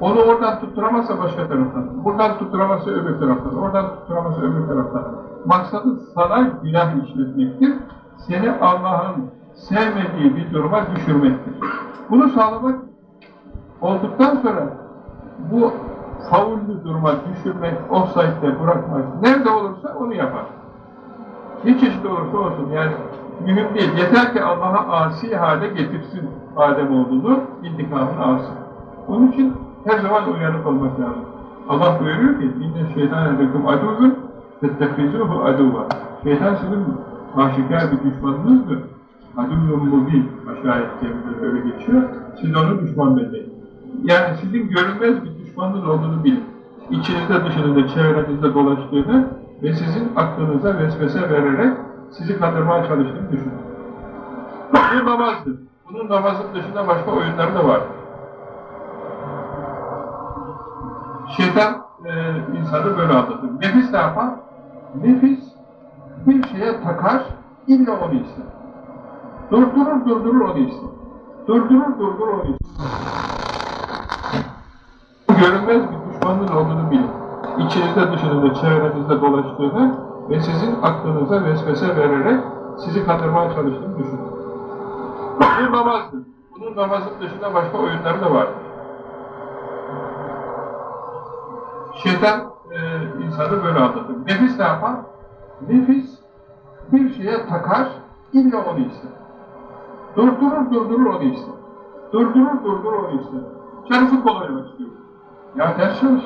Speaker 1: Onu oradan tutturamazsa başka taraftan, buradan tutturamazsa öbür taraftan, oradan tutturamazsa öbür taraftan. Maksadı sana günah işletmektir. Seni Allah'ın sevmediği bir duruma düşürmektir. Bunu sağlamak olduktan sonra bu faullü duruma düşürmek, offside'de bırakmak, nerede olursa onu yapar. Ne çeşit olursa olsun yani mühim değil. Yeter ki Allah'a asi hale getirsin Adem olduğunu, intikamını alsın. Onun için her zaman uyanık olmak lazım. Allah buyuruyor ki, inne şeytan edekum aduvun fettefizuhu aduva. Şeytan sizin aşikar bir düşmanınızdır. Aduvun mubin. Aşağı ayet öyle geçiyor. Siz onu düşman belleyin. Yani sizin görünmez bir düşmanınız olduğunu bilin. İçinizde dışınızda, çevrenizde dolaştığını ve sizin aklınıza vesvese vererek sizi kandırmaya çalıştığını düşünün. Bu namazdır. Bunun namazın dışında başka oyunları da var. Şeytan e, insanı böyle anlatır. Nefis ne yapar? Nefis bir şeye takar, illa onu ister. Durdurur durdurur onu ister. Durdurur durdurur onu ister. Görünmez bir düşmanın olduğunu bilin. İçinizde dışınızda, çevrenizde dolaştığını ve sizin aklınıza vesvese vererek sizi kandırmaya çalıştığını düşünün. Bu namazdır. Bunun namazın dışında başka oyunları da var. Şeytan e, insanı böyle anlatır. Nefis ne yapar? Nefis bir şeye takar, illa onu ister. Durdurur durdurur onu ister. Durdurur durdurur onu ister. Canı futbol oynamak. Ya ders çalış.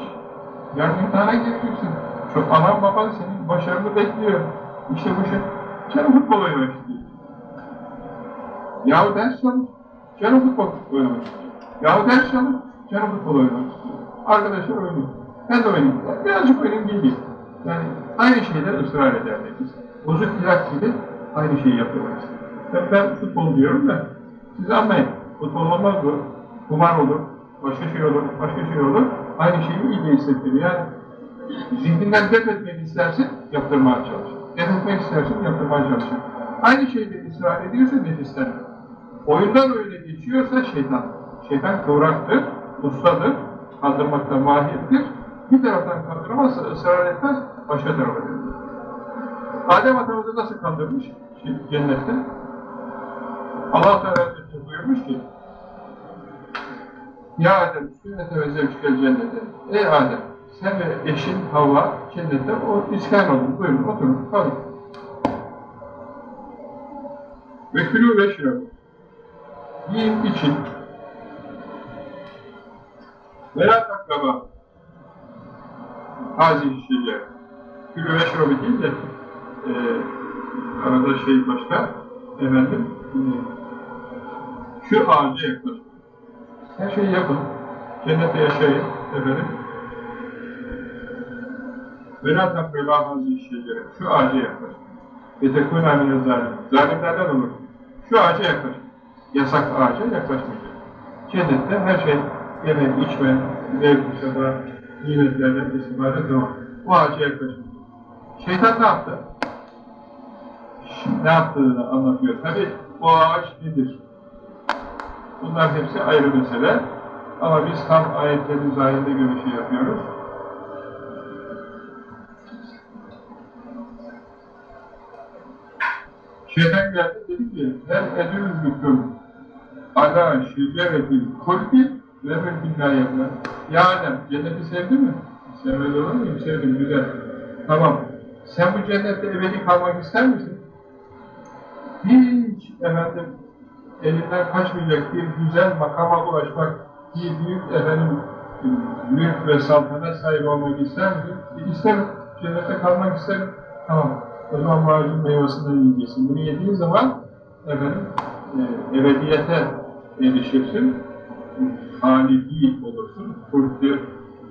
Speaker 1: Yarın imtihana gireceksin. Çok anan baban senin başarını bekliyor. İşte bu şey. Canım futbol oynamak istiyor. Yahu ders çalış. Canım futbol oynamak istiyor. Yahu ders çalış. Canım futbol oynamak istiyor. Arkadaşlar oynuyor. Ben de oynayayım. Birazcık oynayayım değil. Yani aynı şeyler ısrar ederler biz. Bozuk plak gibi aynı şeyi yapıyorlar. Ben, ben futbol diyorum da siz anlayın. Futbol olmaz bu. Kumar olur. Başka şey olur. Başka şey olur. Aynı şeyi iyice hissettirir. Yani zihninden def etmek istersin, yaptırmaya çalış. Def etmek istersin, yaptırmaya çalış. Aynı şeyde ısrar ediyorsa nefisten. Oyundan oyuna geçiyorsa şeytan. Şeytan kıvraktır, ustadır, kandırmakta mahirdir. Bir taraftan kandıramazsa, ısrar etmez, başka tarafa dönüyor. Adem atamızı nasıl kandırmış cennette? Allah-u Teala buyurmuş ki Ya Adem, sünnete ve zevçkel cennete. Ey Adem, sen ve eşin Havva cennette o iskan olun. Buyurun, oturun, kalın. Ve külü ve şirabı. Yiyin, için. Ve la takkaba. Hazi şeyler. Ve şirabı değil de e, arada şey başka. Efendim, e, şu ağaca yaklaşın. Her şeyi yapın. Cennette yaşayın. Efendim. Ve la takkaba hazi şeyler. Şu ağaca yaklaşın. Ve tekûn amine zalim. Zalimlerden olur. Şu ağaca yaklaş. Yasak ağaca yaklaşmayacak. Cennette her şey yeme, içme, zevk, sefa, nimetlerden istifade tamam. Bu ağaca yaklaşmayacak. Şeytan ne yaptı? Ne yaptığını anlatıyor. Tabi bu ağaç nedir? Bunlar hepsi ayrı mesele. Ama biz tam ayetlerin zahirinde göre şey yapıyoruz. Şeytan geldi dedi ki hem edülmüküm ala şiceretil kulbi ve mülkünden yapma. Ya Adem cenneti sevdin mi? Sevmedi olur muyum? Sevdim güzel. Tamam. Sen bu cennette ebedi kalmak ister misin? Hiç efendim elinden kaçmayacak bir güzel makama ulaşmak, bir büyük efendim mülk ve saltanat sahibi olmak ister misin? İsterim. Cennette kalmak isterim. Tamam. O zaman ağacın meyvesinden yiyeceksin. Bunu yediğin zaman efendim, e, ebediyete erişirsin. Halidi olursun. Kurtu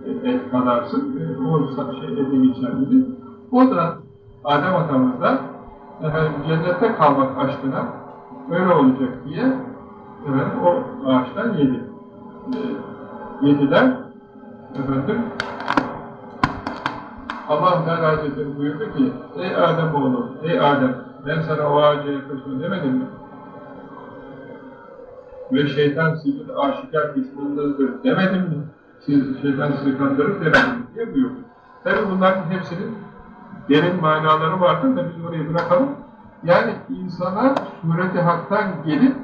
Speaker 1: e, et kalarsın. E, o şey ede dedi. O da Adem atamız da efendim, cennette kalmak aşkına öyle olacak diye efendim, o ağaçtan yedi. E, yediler. Efendim, Allah Teala Hazretleri buyurdu ki, Ey Adem oğlum, ey Adem, ben sana o ağaca yaklaşma demedim mi? Ve şeytan sizin aşikar kısmınızdır demedim mi? Siz, şeytan sizi kandırır demedim mi? diye buyurdu. Tabi bunların hepsinin derin manaları vardır da biz orayı bırakalım. Yani insana sureti haktan gelip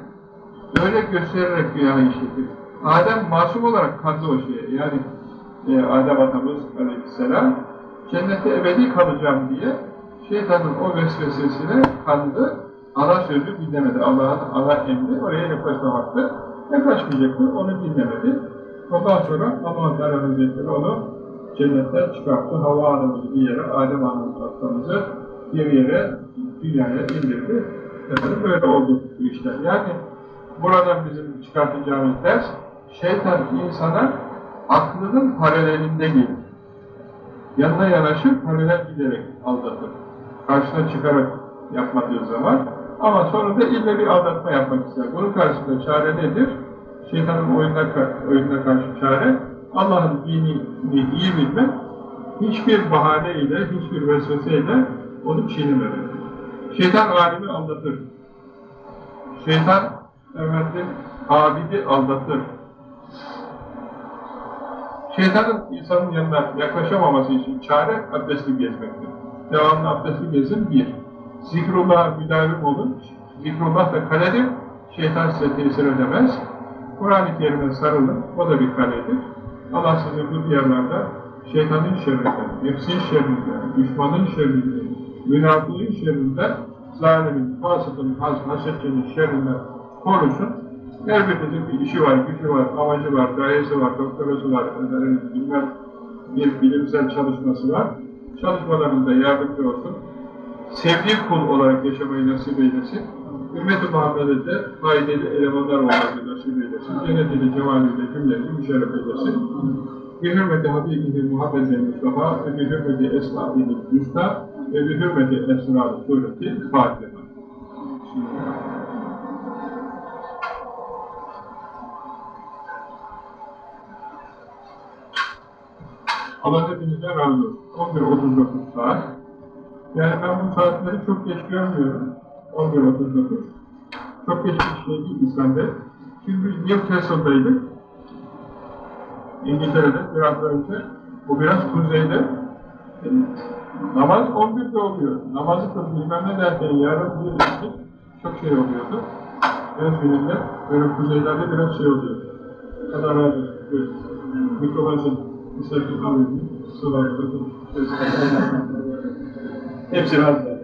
Speaker 1: öyle göstererek güya işletir. Adem masum olarak kandı o şeye. Yani e, Adem atamız aleyhisselam cennette ebedi kalacağım diye şeytanın o vesvesesine kandı. Ana sözü dinlemedi. Allah'ın ana emri oraya yaklaşmamaktı. Yaklaşmayacaktı. Onu dinlemedi. Ondan sonra Allah Teala Hazretleri onu cennetten çıkarttı. Hava anamızı bir yere, Adem anamızı bir yere, dünyaya indirdi. Efendim böyle oldu bu işler. Yani buradan bizim çıkartacağımız ders, şeytan insana aklının paralelinde gelir. Yanına yanaşır, paralel giderek aldatır. Karşına çıkarak yapmadığı zaman ama sonra da ille bir aldatma yapmak ister. Bunun karşısında çare nedir? Şeytanın oyununa, oyununa karşı çare, Allah'ın dinini iyi bilmek, hiçbir bahane ile, hiçbir vesveseyle onu çiğnememektir. Şeytan alimi aldatır. Şeytan efendim, abidi aldatır. Şeytanın insanın yanına yaklaşamaması için çare abdestli gezmektir. Devamlı abdestli gezin bir. Zikrullah'a müdavim olun. Zikrullah da kaledir. Şeytan size tesir edemez. Kur'an-ı Kerim'e sarılın. O da bir kaledir. Allah sizi bu diyarlarda şeytanın şerrinden, nefsin şerrinden, düşmanın şerrinden, münafığın şerrinden, zalimin, fasıkın, hasetçinin şerrinden korusun. Her birinizin bir işi var, gücü var, amacı var, gayesi var, doktorası var, efendim, bilmem bir bilimsel çalışması var. Çalışmalarında yardımcı olsun. Sevdiği kul olarak yaşamayı nasip eylesin. Ümmet-i Muhammed'e de faydalı elemanlar olmayı nasip eylesin. Cennetiyle, cemaliyle cümlemizi müşerref eylesin. Ve bir hürmeti Esma-i Hüsna ve bir hürmeti Esra-ı Sureti Fatiha. Allah hepinizden razı olsun. 11.39 saat. Yani ben bu saatleri çok geç görmüyorum. 11.39. Çok geç bir şey değil İslam'da. Çünkü biz Newcastle'daydık. İngiltere'de bir hafta önce. Bu biraz kuzeyde. Namaz 11'de oluyor. Namazı kıl bilmem ne derken yarın bir çok şey oluyordu. Biraz gününde böyle kuzeylerde biraz şey oluyor. Razı olsun. Buyurun. Mikrofon Misafir kahvesi, sıvayla Hepsi zaten.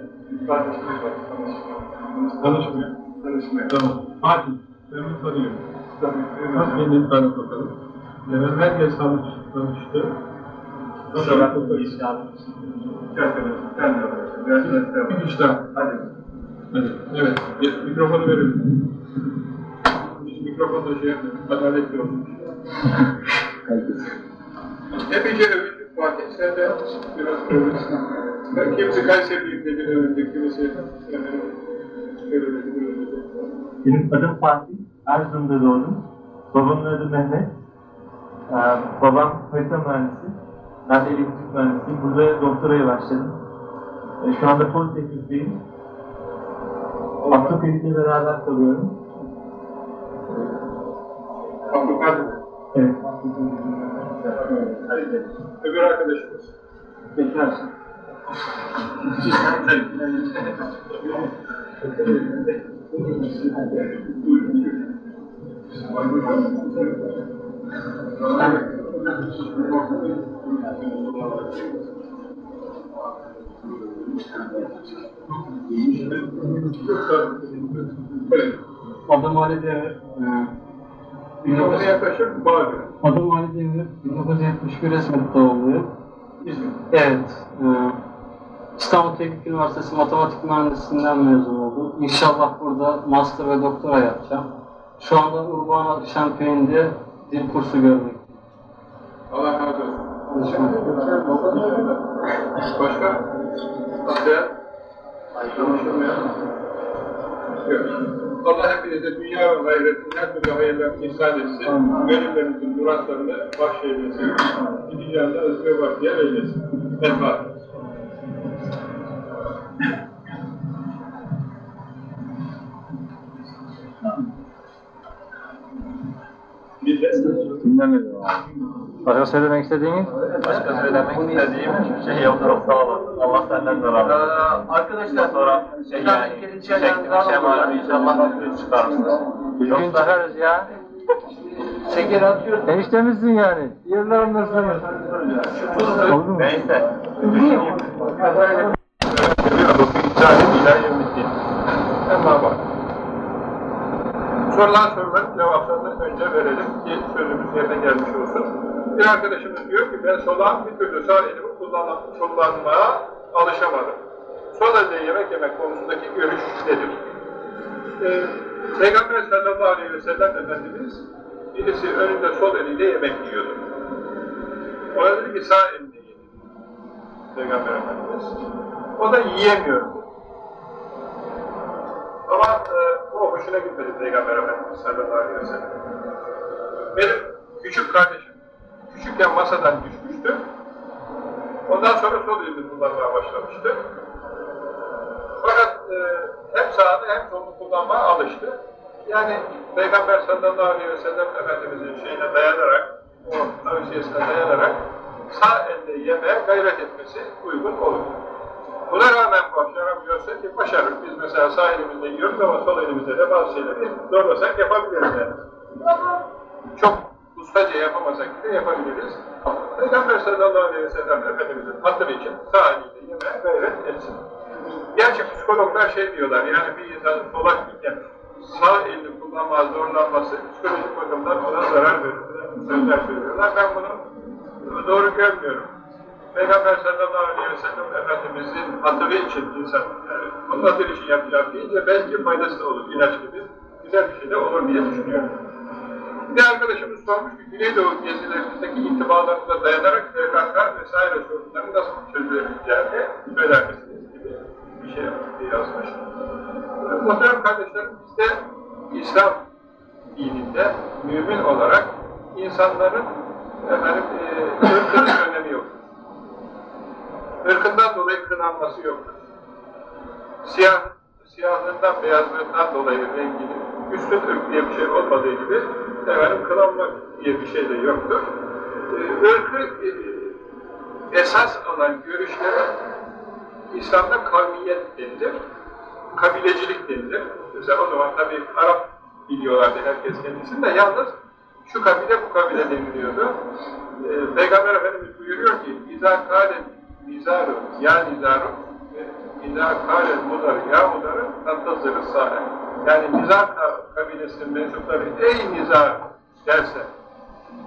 Speaker 1: Tanışmıyor. Tanışmıyor. Tamam. Fatih, ben bunu tanıyorum. Nasıl kendini tanıt bakalım. Yani herkes tanış, tanıştı.
Speaker 10: Sonra inşallah. Sen de
Speaker 1: Bir güç daha.
Speaker 10: Hadi.
Speaker 1: Hadi. Evet. Mikrofonu verelim. Mikrofonu da şey yapmayalım. Adaletli olsun. Epeyce övündük Fatih, sen de biraz övünsün. Ben kimisi Kayseri'yim dedi, övündü, kimisi.
Speaker 3: Benim adım Fatih, Erzurum'da doğdum. Babamın adı Mehmet. Ee, babam harita mühendisi. Ben de elektrik mühendisiyim. Burada doktoraya başladım. Ee, şu anda Politeknik'teyim. Abdülkadir'le beraber kalıyorum.
Speaker 1: Abdülkadir.
Speaker 3: Evet.
Speaker 1: Öbür arkadaşımız.
Speaker 3: Bekarsın.
Speaker 12: Adım Ali Demir.
Speaker 1: Mikrofona yaklaşıp bağırıyor.
Speaker 12: Adım Ali Demir. 1971 İzmir doğumluyum.
Speaker 1: İzmir.
Speaker 12: Evet. E,
Speaker 8: İstanbul Teknik Üniversitesi Matematik Mühendisliğinden mezun oldum. İnşallah burada master ve doktora yapacağım. Şu anda Urbana Şampiyon'da dil kursu görmek.
Speaker 1: Allah razı olsun. Başka? Başka? Konuşulmuyor. Yok. Allah hepinize dünya ve gayretin her türlü hayırlar ihsan etsin. Gönüllerinizin muratlarını bahşeylesin. Dünyada özgür bahtiyar eylesin. El Fatiha.
Speaker 13: Dinlemiyorum. Başka söylemek istediğiniz?
Speaker 11: Başka söylemek istediğim hiçbir şey yok. Çok sağ olasın. Allah senden de razı olsun.
Speaker 5: arkadaşlar,
Speaker 11: sonra şey yani şeklimi şemalimi inşallah düz çıkarırsınız.
Speaker 13: Düzgün çıkarız ya.
Speaker 5: Şeker atıyoruz.
Speaker 13: Eniştemizsin yani. Yerlerindesiniz. Oldu mu?
Speaker 11: Neyse.
Speaker 1: Zalim ilahi yevmiddin. Ama bak. Sorulan soruların cevaplarını önce verelim ki sözümüz yerine gelmiş olsun. Bir arkadaşımız diyor ki ben solağın bir türlü sağ elimi kullan kullanmaya alışamadım. Sol elde yemek yemek konusundaki görüş nedir? Ee, Peygamber sallallahu aleyhi ve sellem Efendimiz birisi önünde sol eliyle yemek yiyordu. Ona dedi ki sağ elinde yiyin. Peygamber Efendimiz. O da yiyemiyor. Ama e, o hoşuna gitmedi Peygamber Efendimiz sallallahu aleyhi ve sellem. Benim küçük kardeşim küçükken masadan düşmüştü. Ondan sonra sol elini kullanmaya başlamıştı. Fakat e, hem sağını hem solunu kullanmaya alıştı. Yani Peygamber sallallahu aleyhi ve sellem Efendimizin şeyine dayanarak, o tavsiyesine dayanarak sağ elle yemeye gayret etmesi uygun olur. Buna rağmen başaramıyorsa ki başarır. Biz mesela sağ elimizle yiyoruz ama sol elimizle de bazı şeyleri zorlasak yapabiliriz yani. Çok ustaca yapamasak bile yapabiliriz. Peygamber sallallahu aleyhi ve sellem Efendimizin hatırı için sağ eliyle yemeye gayret etsin. Gerçi psikologlar şey diyorlar, yani bir insanın solak iken sağ elini kullanmaya zorlanması psikolojik bakımdan ona zarar verir. Sözler söylüyorlar. Ben bunu doğru görmüyorum. Peygamber sallallahu aleyhi ve sellem Efendimizin hatırı için insan, yani onun hatırı için yapacağım deyince belki faydası da olur, ilaç gibi. Güzel bir şey de olur diye düşünüyorum. Bir arkadaşımız sormuş ki Güneydoğu gezilerimizdeki intibalarımıza dayanarak PKK vesaire sorunları nasıl çözülebileceğini söyler misiniz gibi bir şey yazmış. Muhterem kardeşlerim, bizde İslam dininde mümin olarak insanların efendim, e, önemi yok. Irkından dolayı kınanması yoktur. Siyah, siyahlığından, beyazlığından dolayı renginin üstün ırk diye bir şey olmadığı gibi efendim, kınanmak diye bir şey de yoktur. E, ırkı e, esas alan görüşlere İslam'da kavmiyet denilir, kabilecilik denilir. Mesela o zaman tabii Arap biliyorlardı herkes kendisini de yalnız şu kabile bu kabile deniliyordu. Ee, Peygamber Efendimiz buyuruyor ki İzâ kâle nizaru ya nizaru İzâ kâle mudarı ya mudarı tattazırı sâhe yani Nizar kabilesinin mensupları ey Nizar derse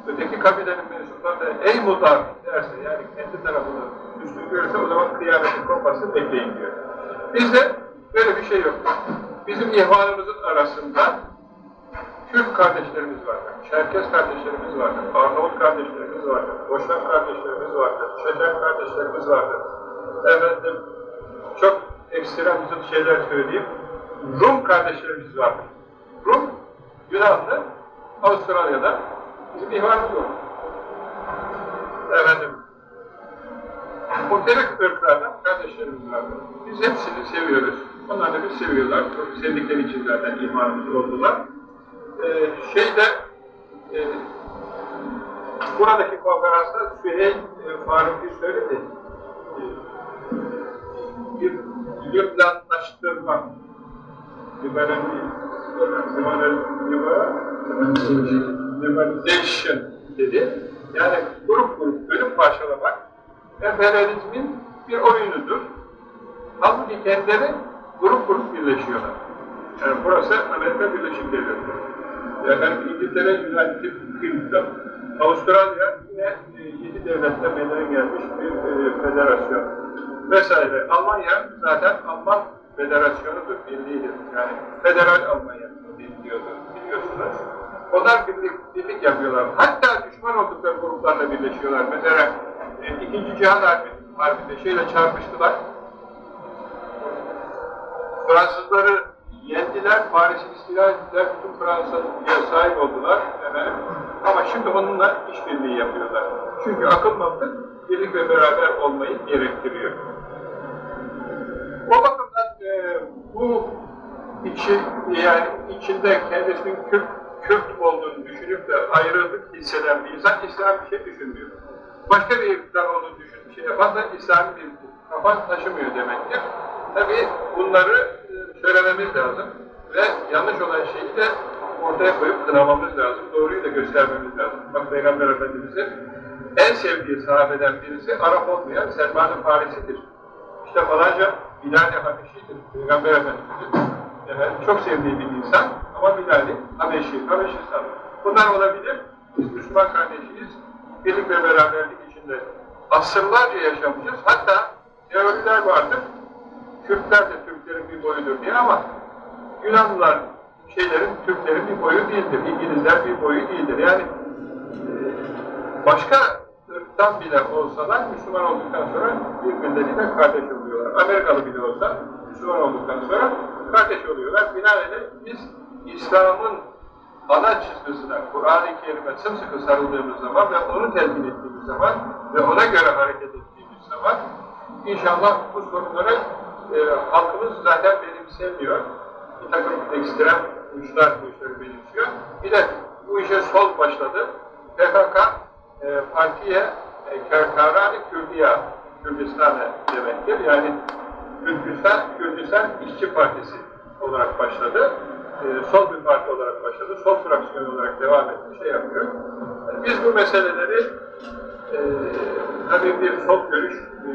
Speaker 1: öteki kabilenin mensupları da ey Mudar derse yani kendi tarafını üstün görürse o zaman kıyametin kopmasını bekleyin diyor. Bizde böyle bir şey yok. Bizim ihvanımızın arasında Türk kardeşlerimiz vardır, Çerkes kardeşlerimiz vardır, Arnavut kardeşlerimiz vardır, Boşnak kardeşlerimiz vardır, Çeçen kardeşlerimiz vardır. Efendim, çok ekstrem şeyler söyleyeyim. Rum kardeşlerimiz vardır. Rum, Yunanlı, Avustralya'da bizim ihvanımız var. Efendim, muhtelif ırklardan kardeşlerimiz vardır. Biz hepsini seviyoruz. Onlar da bizi seviyorlar. Sevdikleri için zaten imanımız oldular. Ee, şeyde e, buradaki konferansta Süheyl e, Faruk'i söyledi. E, bir Lübnanlaştırma liberalization dedi. Yani grup grup bölüm parçalamak emperyalizmin bir oyunudur. Halbuki kendileri grup grup birleşiyorlar. Yani burası Amerika Birleşik Devletleri. Efendim İngiltere United Kingdom, Avustralya yine e, 7 iki devletle meydana gelmiş bir e, federasyon vesaire. Almanya zaten Alman federasyonudur, birliğidir. Yani federal Almanya biliyordu, biliyorsunuz. Onlar birlik, birlik yapıyorlar. Hatta düşman oldukları gruplarla birleşiyorlar. Mesela e, İkinci Cihan Harbi, Harbi'nde şeyle çarpıştılar. Fransızları yendiler, Paris'i istila ettiler, bütün Fransa'ya sahip oldular. Efendim. Ama şimdi onunla işbirliği yapıyorlar. Çünkü akıl mantık birlik ve beraber olmayı gerektiriyor. O bakımdan e, bu içi, yani içinde kendisinin Kürt, Kürt olduğunu düşünüp de ayrılık hisseden bir insan İslam bir şey düşünmüyor. Başka bir ırktan olduğunu düşünüp şey yapan da İslam bir kafa taşımıyor demektir. Tabi bunları söylememiz lazım ve yanlış olan şeyi de ortaya koyup kınamamız lazım. Doğruyu da göstermemiz lazım. Bak Peygamber Efendimiz'in en sevdiği sahabeden birisi Arap olmayan Selman-ı Farisi'dir. İşte falanca Bilal-i Habeşi'dir. Peygamber Efendimiz'in efendim, çok sevdiği bir insan ama Bilal-i Habeşi, Habeşistan. Bunlar olabilir. Biz Müslüman kardeşiyiz. Birlik ve beraberlik içinde asırlarca yaşamışız. Hatta teoriler vardır. Kürtler de Türklerin bir boyudur diye ama Yunanlılar şeylerin, Türklerin bir boyu değildir. İngilizler bir boyu değildir. Yani e, başka ırktan bile olsalar Müslüman olduktan sonra birbirleriyle kardeş oluyorlar. Amerikalı bile olsa Müslüman olduktan sonra kardeş oluyorlar. Binaenaleyh biz İslam'ın ana çizgisine, Kur'an-ı Kerim'e sımsıkı sarıldığımız zaman ve onu telkin ettiğimiz zaman ve ona göre hareket ettiğimiz zaman inşallah bu sorunları e, halkımız zaten benimsemiyor. Bir takım ekstrem uçlar bu işleri benimsiyor. Bir de bu işe sol başladı. PKK e, partiye e, Kerkarani Kürdiya Kürdistan demektir. Yani Kürdistan, Kürdistan İşçi Partisi olarak başladı. E, sol bir parti olarak başladı. Sol fraksiyon olarak devam etti. Şey yapıyor. Yani biz bu meseleleri e, tabii bir sol görüş e,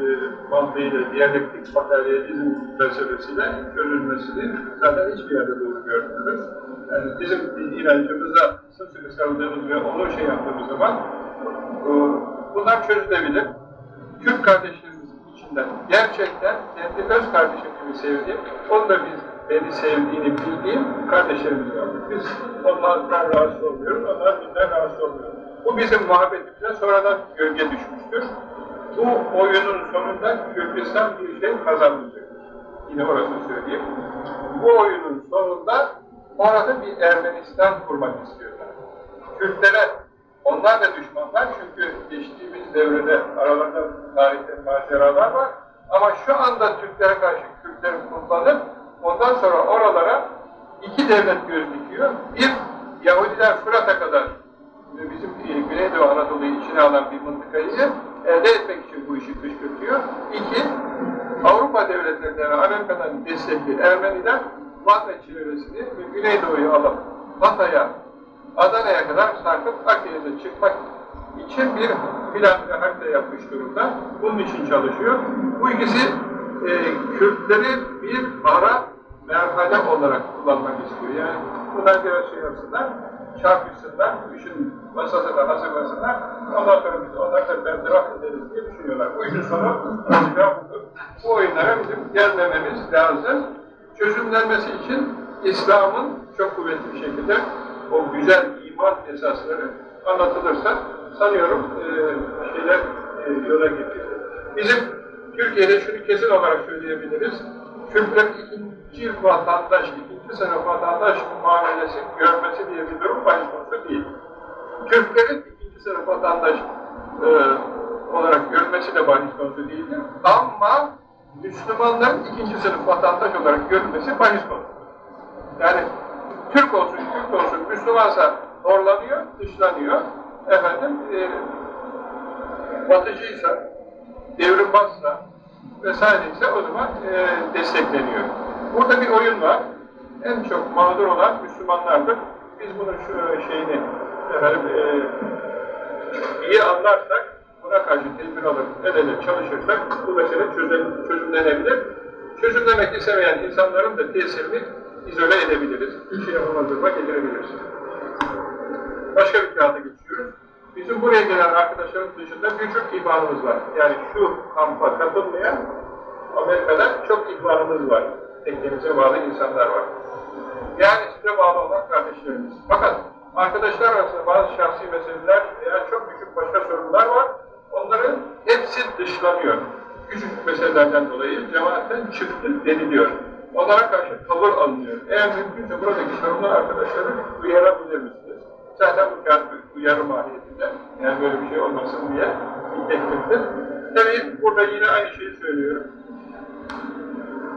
Speaker 1: mantığıyla, diyalektik materyalizm meselesiyle çözülmesini zaten hiçbir yerde doğru görmüyoruz. Yani bizim inancımıza sımsıkı sarıldığımız ve onu şey yaptığımız zaman e, bunlar çözülebilir. Kürt kardeşlerimizin içinden gerçekten kendi öz kardeşim gibi sevdiğim, onu da biz beni sevdiğini bildiğim kardeşlerimiz var. Biz onlardan rahatsız olmuyoruz, onlar bizden rahatsız. Bu bizim muhabbetimize sonradan gölge düşmüştür. Bu oyunun sonunda Kürdistan bir şey kazanmayacak. Yine orasını söyleyeyim. Bu oyunun sonunda orada bir Ermenistan kurmak istiyorlar. Kürtlere onlar da düşmanlar çünkü geçtiğimiz devrede aralarında tarihte maceralar var. Ama şu anda Türklere karşı Kürtlerin kullanıp ondan sonra oralara iki devlet göz dikiyor. Bir, Yahudiler Fırat'a kadar bizim Güneydoğu Anadolu'yu içine alan bir mıntıkayı elde etmek için bu işi kışkırtıyor. İki, Avrupa devletlerinden Amerika'dan destekli Ermeniler ve çevresini Güneydoğu'yu alıp Batı'ya, Adana'ya kadar sarkıp Akdeniz'e çıkmak için bir plan ve harita yapmış durumda. Bunun için çalışıyor. Bu ikisi e, Kürtleri bir ara merhale olarak kullanmak istiyor. Yani bunlar biraz şey yapsınlar, çarpışsınlar, işin masasına hazırlasınlar, ondan sonra biz onlarla bertaraf ederiz diye düşünüyorlar. Bu işin sonu olacağı budur. Bu oyunlara bizim gelmememiz lazım. Çözümlenmesi için İslam'ın çok kuvvetli bir şekilde o güzel iman esasları anlatılırsa sanıyorum e, şeyler e, yola getirir. Bizim Türkiye'de şunu kesin olarak söyleyebiliriz. Türkler ikinci vatandaş, ikinci sınıf vatandaş muamelesi görmesi diye bir durum konusu değil. Türklerin ikinci sınıf vatandaş e, olarak görmesi de bahis konusu değildir. Ama Müslümanların ikinci sınıf vatandaş olarak görülmesi bahis. Yani Türk olsun, Türk olsun, Müslümansa horlanıyor, dışlanıyor. Efendim, e, batıcıysa, devrimbazsa vesaire ise o zaman e, destekleniyor. Burada bir oyun var. En çok mağdur olan Müslümanlardır. Biz bunun şu şeyini efendim, e, iyi anlarsak, buna karşı tedbir alır, el çalışırsak bu mesele çözüm, çözümlenebilir. Çözümlemek istemeyen insanların da tesirini izole edebiliriz. Bir şey yapamaz duruma getirebiliriz. Başka bir kağıda geçiyoruz. Bizim buraya gelen arkadaşlarımız dışında birçok ihvanımız var. Yani şu kampa katılmayan Amerika'da çok ihvanımız var. Teknemize bağlı insanlar var. Yani size bağlı olan kardeşlerimiz. Fakat arkadaşlar arasında bazı şahsi meseleler veya çok küçük başka sorunlar var. Onların hepsi dışlanıyor. Küçük meselelerden dolayı cemaatten çıktı deniliyor. Onlara karşı tavır alınıyor. Eğer mümkünse buradaki sorunlu arkadaşları uyarabilir misiniz? Zaten bu kağıt uyarı mahiyetinde. Yani böyle bir şey olmasın diye bir tekliftir. Tabii burada yine aynı şeyi söylüyorum.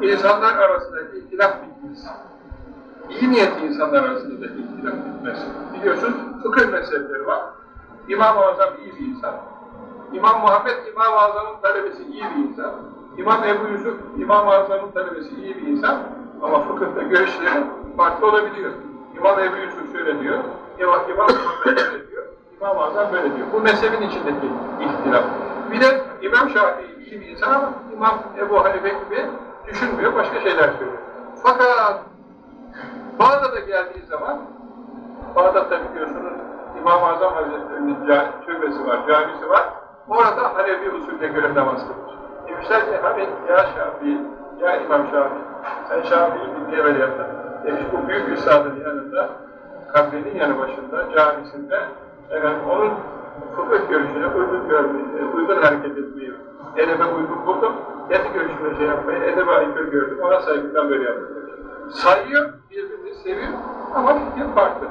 Speaker 1: İnsanlar arasındaki ihtilaf bitmez. İyi niyetli insanlar arasında da ihtilaf bitmez. Biliyorsun fıkıh mezhepleri var. İmam-ı Azam iyi bir insan. İmam Muhammed İmam-ı Azam'ın talebesi iyi bir insan. İmam Ebu Yusuf İmam-ı Azam'ın talebesi iyi bir insan. Ama fıkıhta görüşleri farklı olabiliyor. İmam Ebu Yusuf şöyle diyor, İmam, İmam Muhammed böyle diyor, İmam-ı Azam böyle diyor. Bu mezhebin içindeki ihtilaf. Bir de İmam Şafii iyi bir insan ama İmam Ebu Hanife gibi düşünmüyor, başka şeyler söylüyor. Fakat Bağdat'a geldiği zaman, Bağdat'ta biliyorsunuz İmam-ı Azam Hazretleri'nin türbesi var, camisi var. Orada Hanefi usulüne göre namaz kılmış. Demişler ki hani ya Şafii, ya İmam Şafii, sen Şafii'yi böyle yaptın. Demiş bu büyük üstadın yanında, kabrinin yanı başında, camisinde, efendim, onun fıkıh görüşüne uygun, görmeyi, uygun hareket etmeyi, edebe uygun buldum, kendi görüşüne şey yapmayı, edebe aykırı gördüm, ona saygıdan böyle yaptım. Sayıyor, birbirini seviyor ama fikir farklı.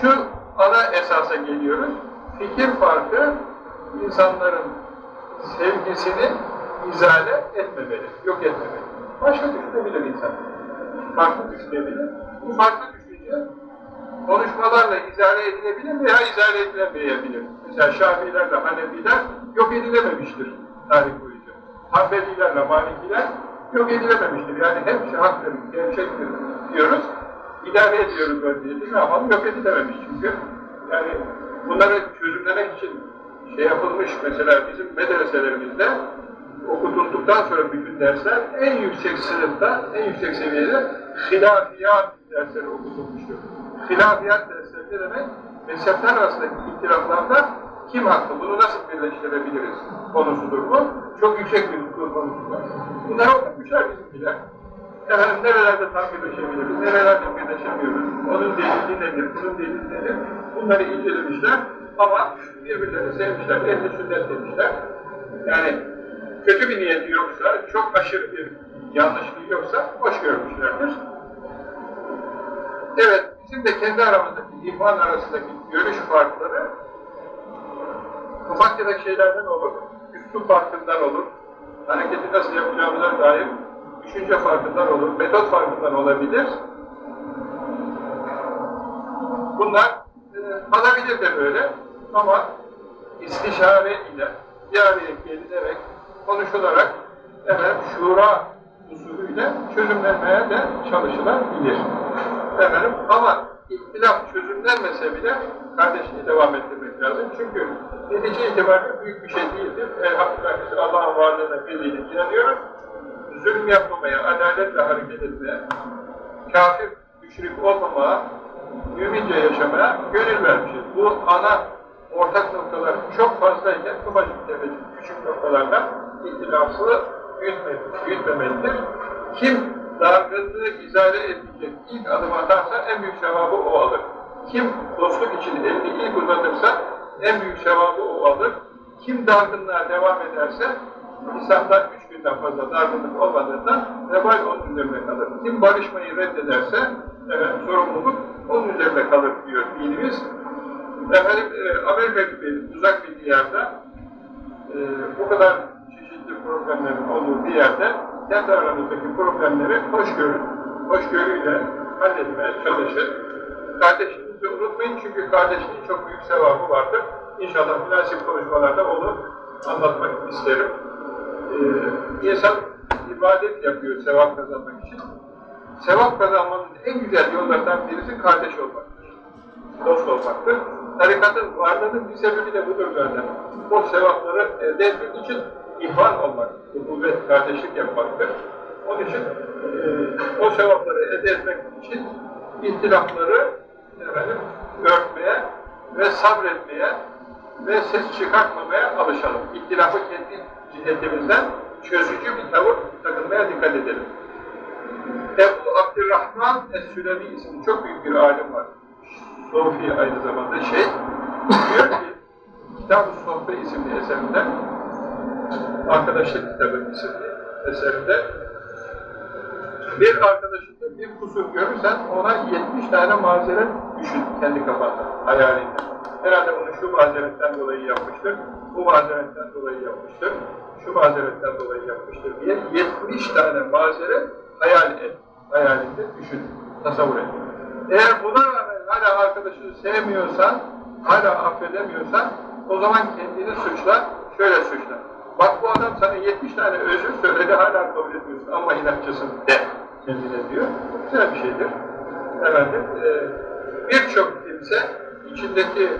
Speaker 1: Şu ana esasa geliyoruz, fikir farkı insanların sevgisini izale etmemeli, yok etmemeli. Başka düşünebilir insan. Farklı düşünebilir. Farklı düşünce konuşmalarla izale edilebilir veya izale edilemeyebilir. Mesela Şafiilerle Hanefiler yok edilememiştir tarih boyunca. Hanbelilerle Malikiler yok edilememiştir. Yani hepsi haktır, gerçektir diyoruz. İdare ediyoruz vaziyeti. Ne yapalım? Yok edilememiş çünkü. Yani bunları çözümlemek için şey yapılmış mesela bizim medreselerimizde okutulduktan sonra bütün dersler en yüksek sınıfta, en yüksek seviyede hilafiyat dersleri okutulmuştur. Hilafiyat dersleri demek? Mezhepler arasındaki ihtilaflarda kim haklı, bunu nasıl birleştirebiliriz konusudur bu. Çok yüksek bir konusudur. Bunları okutmuşlar bizimkiler. Efendim nerelerde tam birleşebiliriz, nerelerde birleşemiyoruz, onun delili nedir, bunun delili nedir, bunları incelemişler ama birbirlerini sevmişler, ehli sünnet demişler. Yani kötü bir niyeti yoksa, çok aşırı bir yanlışlığı yoksa hoş görmüşlerdir. Evet, bizim de kendi aramızdaki, ihvan arasındaki görüş farkları ufak tefek şeylerden olur, üstü farkından olur, hareketi nasıl yapacağımıza dair düşünce farkından olur, metot farkından olabilir. Bunlar e, kalabilir de böyle ama istişare ile bir araya gelinerek, konuşularak efendim, şura usulüyle çözümlenmeye de çalışılabilir. Efendim, ama ihtilaf çözümlenmese bile kardeşliği devam ettirmek lazım. Çünkü netice itibariyle büyük bir şey değildir. Elhamdülillah biz Allah'ın varlığına, birliğine inanıyoruz. Zulüm yapmamaya, adaletle hareket etmeye, kafir, müşrik olmamaya, mümince yaşamaya gönül vermişiz. Bu ana ortak noktalar çok fazlayken ufacık tefecik küçük noktalardan ihtilafı büyütmemelidir. Kim dargınlığı izale edecek ilk adım atarsa en büyük sevabı o alır. Kim dostluk için elini ilk uzatırsa en büyük sevabı o alır. Kim dargınlığa devam ederse İslam'dan üç günden fazla dargınlık olmadığında vebal onun üzerine kalır. Kim barışmayı reddederse evet, sorumluluk onun üzerine kalır diyor dinimiz. Efendim, e, Amerika gibi uzak bir diyarda e, bu kadar çeşitli problemlerin olduğu bir yerde kendi aranızdaki problemleri hoşgörü, hoşgörüyle halletmeye çalışın. Kardeşliğinizi unutmayın çünkü kardeşliğin çok büyük sevabı vardır. İnşallah münasip konuşmalarda onu anlatmak isterim. Ee, insan ibadet yapıyor sevap kazanmak için. Sevap kazanmanın en güzel yollarından birisi kardeş olmaktır. Dost olmaktır. Tarikatın varlığının bir sebebi de budur zaten. O sevapları elde etmek için ihvan olmak, kuvvet, kardeşlik yapmaktır. Onun için e, o sevapları elde etmek için ihtilafları efendim, örtmeye ve sabretmeye, ve ses çıkartmamaya alışalım. İhtilafı kendi cihetimizden çözücü bir tavır takılmaya dikkat edelim. Ebu Abdurrahman Es-Sülemi isimli çok büyük bir alim var. Sofi aynı zamanda şey, diyor ki, Kitab-ı Sohbe isimli eserinde, Arkadaşlık Kitabı isimli eserinde, bir arkadaşında bir kusur görürsen ona 70 tane mazeret düşün kendi kafanda, hayalinde. Herhalde bunu şu mazeretten dolayı yapmıştır, bu mazeretten dolayı yapmıştır, şu mazeretten dolayı yapmıştır diye 70 tane mazeret hayal et, hayalinde düşün, tasavvur et. Eğer buna rağmen hala arkadaşını sevmiyorsan, hala affedemiyorsan, o zaman kendini suçla, şöyle suçla. Bak bu adam sana 70 tane özür söyledi, hala kabul etmiyorsun ama inatçısın de kendine diyor. Güzel bir şeydir. Efendim, e, birçok kimse içindeki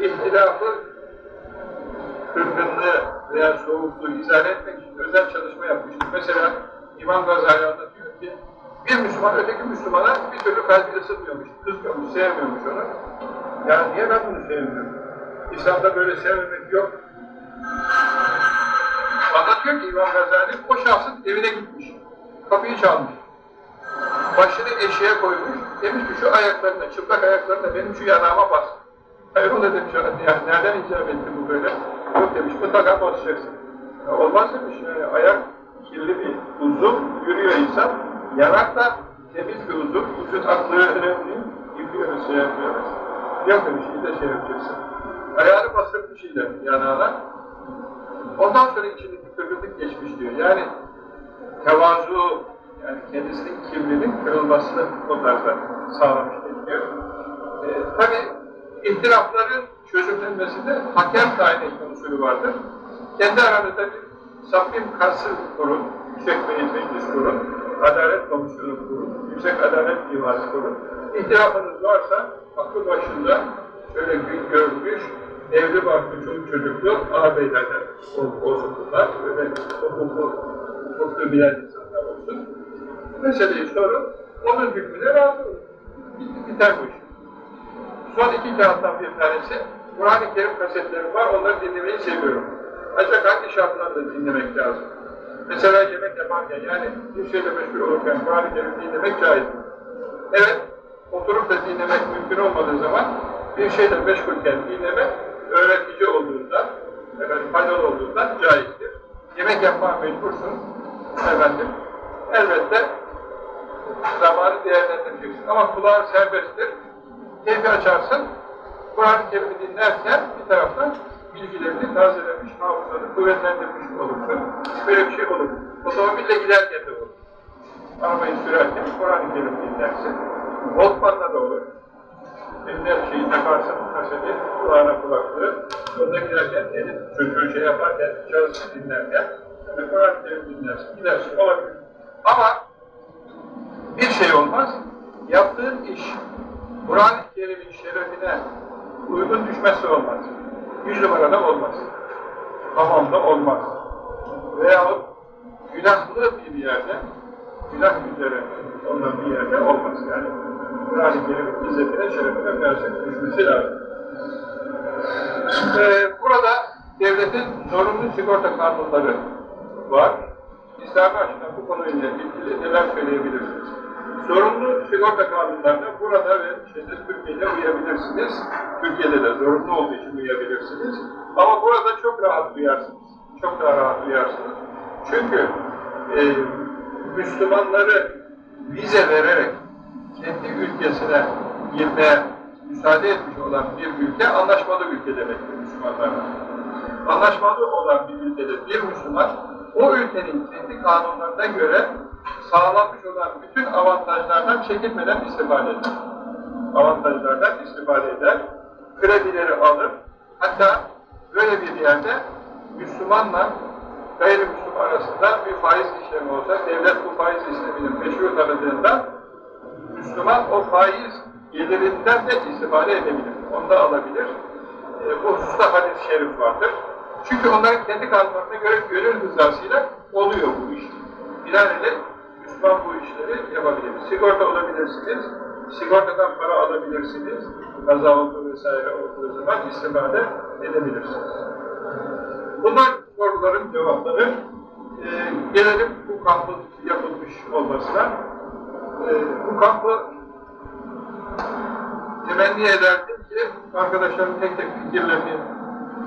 Speaker 1: ihtilafı, kırgınlığı veya soğukluğu izah etmek için özel çalışma yapmıştır. Mesela İmam Gazali anlatıyor ki, bir Müslüman öteki Müslümana bir türlü kalbi ısıtmıyormuş, kızmıyormuş, sevmiyormuş onu. Ya niye ben bunu sevmiyorum? İslam'da böyle sevmemek yok. Anlatıyor ki İmam Gazali, o şahsın evine gitmiş. Kapıyı çalmış. Başını eşeğe koymuş. Demiş ki şu ayaklarına, çıplak ayaklarına benim şu yanağıma bas. Hayrola demiş, yani nereden icap etti bu böyle? Yok demiş, mutlaka basacaksın. Ya olmaz demiş, yani ayak kirli bir uzuv, yürüyor insan. Yanak da temiz bir uzuv, vücut aklığı önemli. Yıkıyoruz, şey yapıyoruz. Yok demiş, iyi de şey yapacaksın. Ayağını bastırmış ile yanağına. Ondan sonra içindeki kırgınlık geçmiş diyor. Yani tevazu, yani kendisinin kimliğinin kırılmasını o tarzda sağlamış diyor. Ee, Tabi ihtilafların çözümlenmesinde hakem tayin etme usulü vardır. Kendi aranızda bir Sabbin Kasır kurun, Yüksek Meclis kurun, Adalet Komisyonu kurun, Yüksek Adalet Divası kurun. İhtilafınız varsa aklı başında şöyle görmüş, evli barklı çocuk çocuklu ağabeylerden olsunlar. Böyle hukuku, hukuku bilen insanlar olsun. Meseleyi sorun, onun hükmüne razı olun. Biter bu iş. Son iki kağıttan bir tanesi, Kur'an-ı Kerim kasetlerim var, onları dinlemeyi seviyorum. Ancak hangi şartlarda dinlemek lazım? Mesela yemek yaparken, yani bir şeyle meşgul olurken Kur'an-ı Kerim dinlemek caiz. Evet, oturup da dinlemek mümkün olmadığı zaman bir şeyle meşgulken dinlemek öğretici olduğundan, efendim, faydalı olduğundan caizdir. Yemek yapmaya mecbursun, efendim, elbette zamanı değerlendireceksin. Ama kulağın serbesttir. Keyfi açarsın, Kur'an-ı Kerim'i dinlerken bir taraftan bilgilerini tazelemiş, hafızanı kuvvetlendirmiş olursun. Böyle bir şey olur. Otomobille giderken de olur. Arabayı sürerken Kur'an-ı Kerim dinlersin. Voltman'la da olur. Eline şeyi takarsın, kaseti, kulağına kulaklığı. Yolda giderken, elin çocuğu şey yaparken, çalışsın dinlerken, yani Kerim dinlersin, gidersin, olabilir. Ama bir şey olmaz, yaptığın iş, Kur'an-ı Kerim'in şerefine uygun düşmesi olmaz. Yüz numarada olmaz. Hamamda olmaz. Veyahut günahlı bir yerde, günah üzere olan bir yerde olmaz. Yani Kur'an-ı Kerim'in izzetine, şerefine karşı düşmesi lazım. Ee, burada devletin zorunlu sigorta kanunları var. İslami açıdan bu konuyla ilgili neler söyleyebilirsiniz? Zorunlu sigorta kanunlarına burada ve şeyde Türkiye'de uyabilirsiniz. Türkiye'de de zorunlu olduğu için uyabilirsiniz. Ama burada çok rahat duyarsınız. Çok daha rahat duyarsınız. Çünkü e, Müslümanları vize vererek kendi ülkesine girmeye müsaade etmiş olan bir ülke anlaşmalı ülke demektir Müslümanlarla. Anlaşmalı olan bir ülkede bir Müslüman o ülkenin kendi kanunlarına göre sağlanmış olan bütün avantajlardan çekinmeden istifade eder. Avantajlardan istifade eder, kredileri alır. Hatta böyle bir yerde Müslümanla gayrimüslim arasında bir faiz işlemi olsa, devlet bu faiz işleminin meşru tanıdığında Müslüman o faiz gelirinden de istifade edebilir. Onu da alabilir. E, bu hususta hadis-i şerif vardır. Çünkü onların kendi kanunlarına göre gönül rızasıyla oluyor bu iş. Binaenaleyh Müslüman bu işleri yapabilir. Sigorta olabilirsiniz, sigortadan para alabilirsiniz. Kaza oldu vesaire olduğu zaman istifade edebilirsiniz. Bunlar soruların cevapları. Ee, gelelim bu kampın yapılmış olmasına. Ee, bu kampı temenni ederdim ki arkadaşlarım tek tek fikirlerini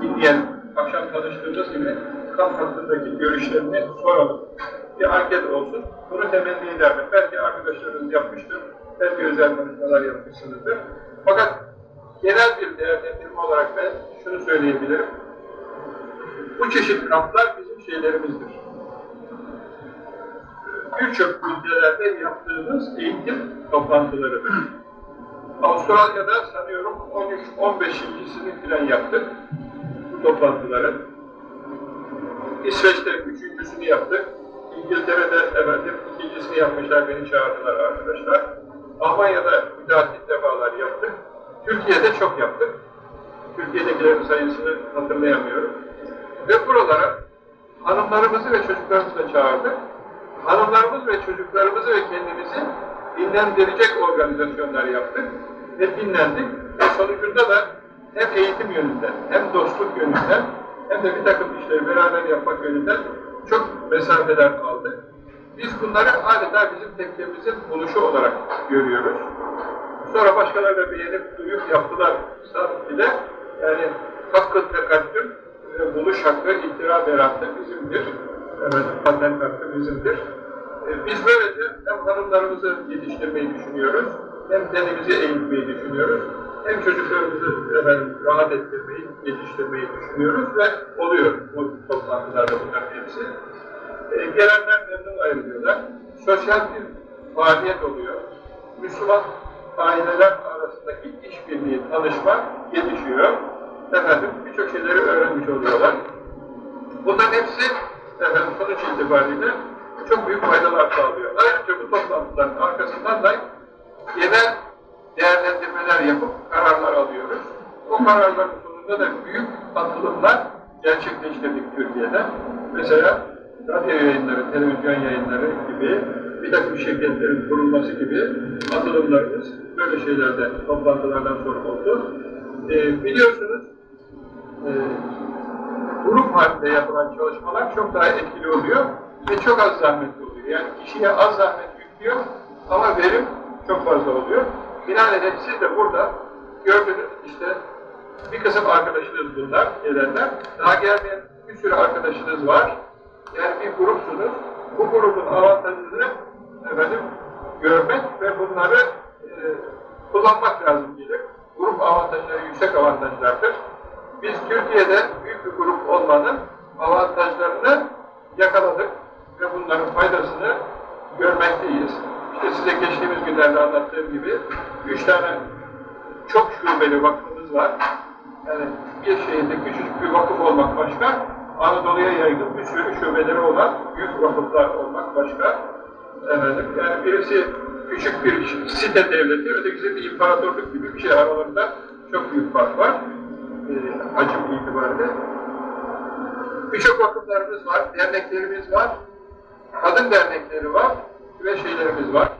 Speaker 1: dinleyelim. Akşam tanıştığımız gibi kamp hakkındaki görüşlerini soralım. Bir anket olsun. Bunu temenni ederdim. Belki arkadaşlarınız yapmıştır. Belki özel konuşmalar yapmışsınızdır. Fakat genel bir değerlendirme olarak ben şunu söyleyebilirim. Bu çeşit kamplar bizim şeylerimizdir. Birçok ülkelerde yaptığımız eğitim toplantılarıdır. Avustralya'da sanıyorum 13-15.sini filan yaptık bu toplantıları. İsveç'te üçüncüsünü yaptık. İngiltere'de efendim ikincisini yapmışlar, beni çağırdılar arkadaşlar. Almanya'da müteahhit defalar yaptık. Türkiye'de çok yaptık. Türkiye'dekilerin sayısını hatırlayamıyorum. Ve buralara hanımlarımızı ve çocuklarımızı da çağırdık. Hanımlarımız ve çocuklarımızı ve kendimizi dinlendirecek organizasyonlar yaptık ve dinlendik. Ve sonucunda da hem eğitim yönünden, hem dostluk yönünden, hem de bir takım işleri beraber yapmak yönünden çok mesafeler aldık. Biz bunları adeta bizim tekkemizin buluşu olarak görüyoruz. Sonra başkaları da beğenip duyup yaptılar bile. Yani hakkı tekattüm, e, buluş hakkı, iktira berattı bizimdir. Evet, patent hakkı bizimdir. E, biz böylece hem hanımlarımızı yetiştirmeyi düşünüyoruz, hem kendimizi eğitmeyi düşünüyoruz, hem çocuklarımızı efendim, rahat ettirmeyi, yetiştirmeyi düşünüyoruz ve oluyor bu toplantılarda bunların hepsi. E, gelenler memnun ayrılıyorlar. Sosyal bir faaliyet oluyor. Müslüman aileler arasındaki işbirliği, tanışma gelişiyor. Efendim birçok şeyleri öğrenmiş oluyorlar. Bunların hepsi efendim sonuç itibariyle çok büyük faydalar sağlıyor. Ayrıca bu toplantıların arkasından da genel değerlendirmeler yapıp kararlar alıyoruz. O kararların sonunda da büyük atılımlar gerçekleştirdik Türkiye'de. Mesela radyo yayınları, televizyon yayınları gibi bir takım şirketlerin kurulması gibi atılımlarımız böyle şeylerde toplantılardan sonra oldu. Ee, biliyorsunuz e, grup halinde yapılan çalışmalar çok daha etkili oluyor ve çok az zahmetli oluyor. Yani kişiye az zahmet yüklüyor ama verim çok fazla oluyor. Binaenaleyh siz de burada gördünüz işte bir kısım arkadaşınız bunlar, gelenler. Daha gelmeyen bir sürü arkadaşınız var. Yani bir grupsunuz. Bu grubun avantajını efendim görmek ve bunları e, kullanmak lazım gelir. Grup avantajları yüksek avantajlardır. Biz Türkiye'de büyük bir grup olmanın avantajlarını yakaladık ve bunların faydasını görmekteyiz. İşte size geçtiğimiz günlerde anlattığım gibi üç tane çok şubeli vakfımız var. Yani bir şehirde küçücük bir vakıf olmak başka, Anadolu'ya yaygın bir sürü şubeleri olan büyük vakıflar olmak başka. Efendim, yani birisi küçük bir site devleti, ötekisi bir imparatorluk gibi bir şey aralarında çok büyük fark var. E, hacim itibariyle. Birçok vakıflarımız var, derneklerimiz var, kadın dernekleri var ve şeylerimiz var.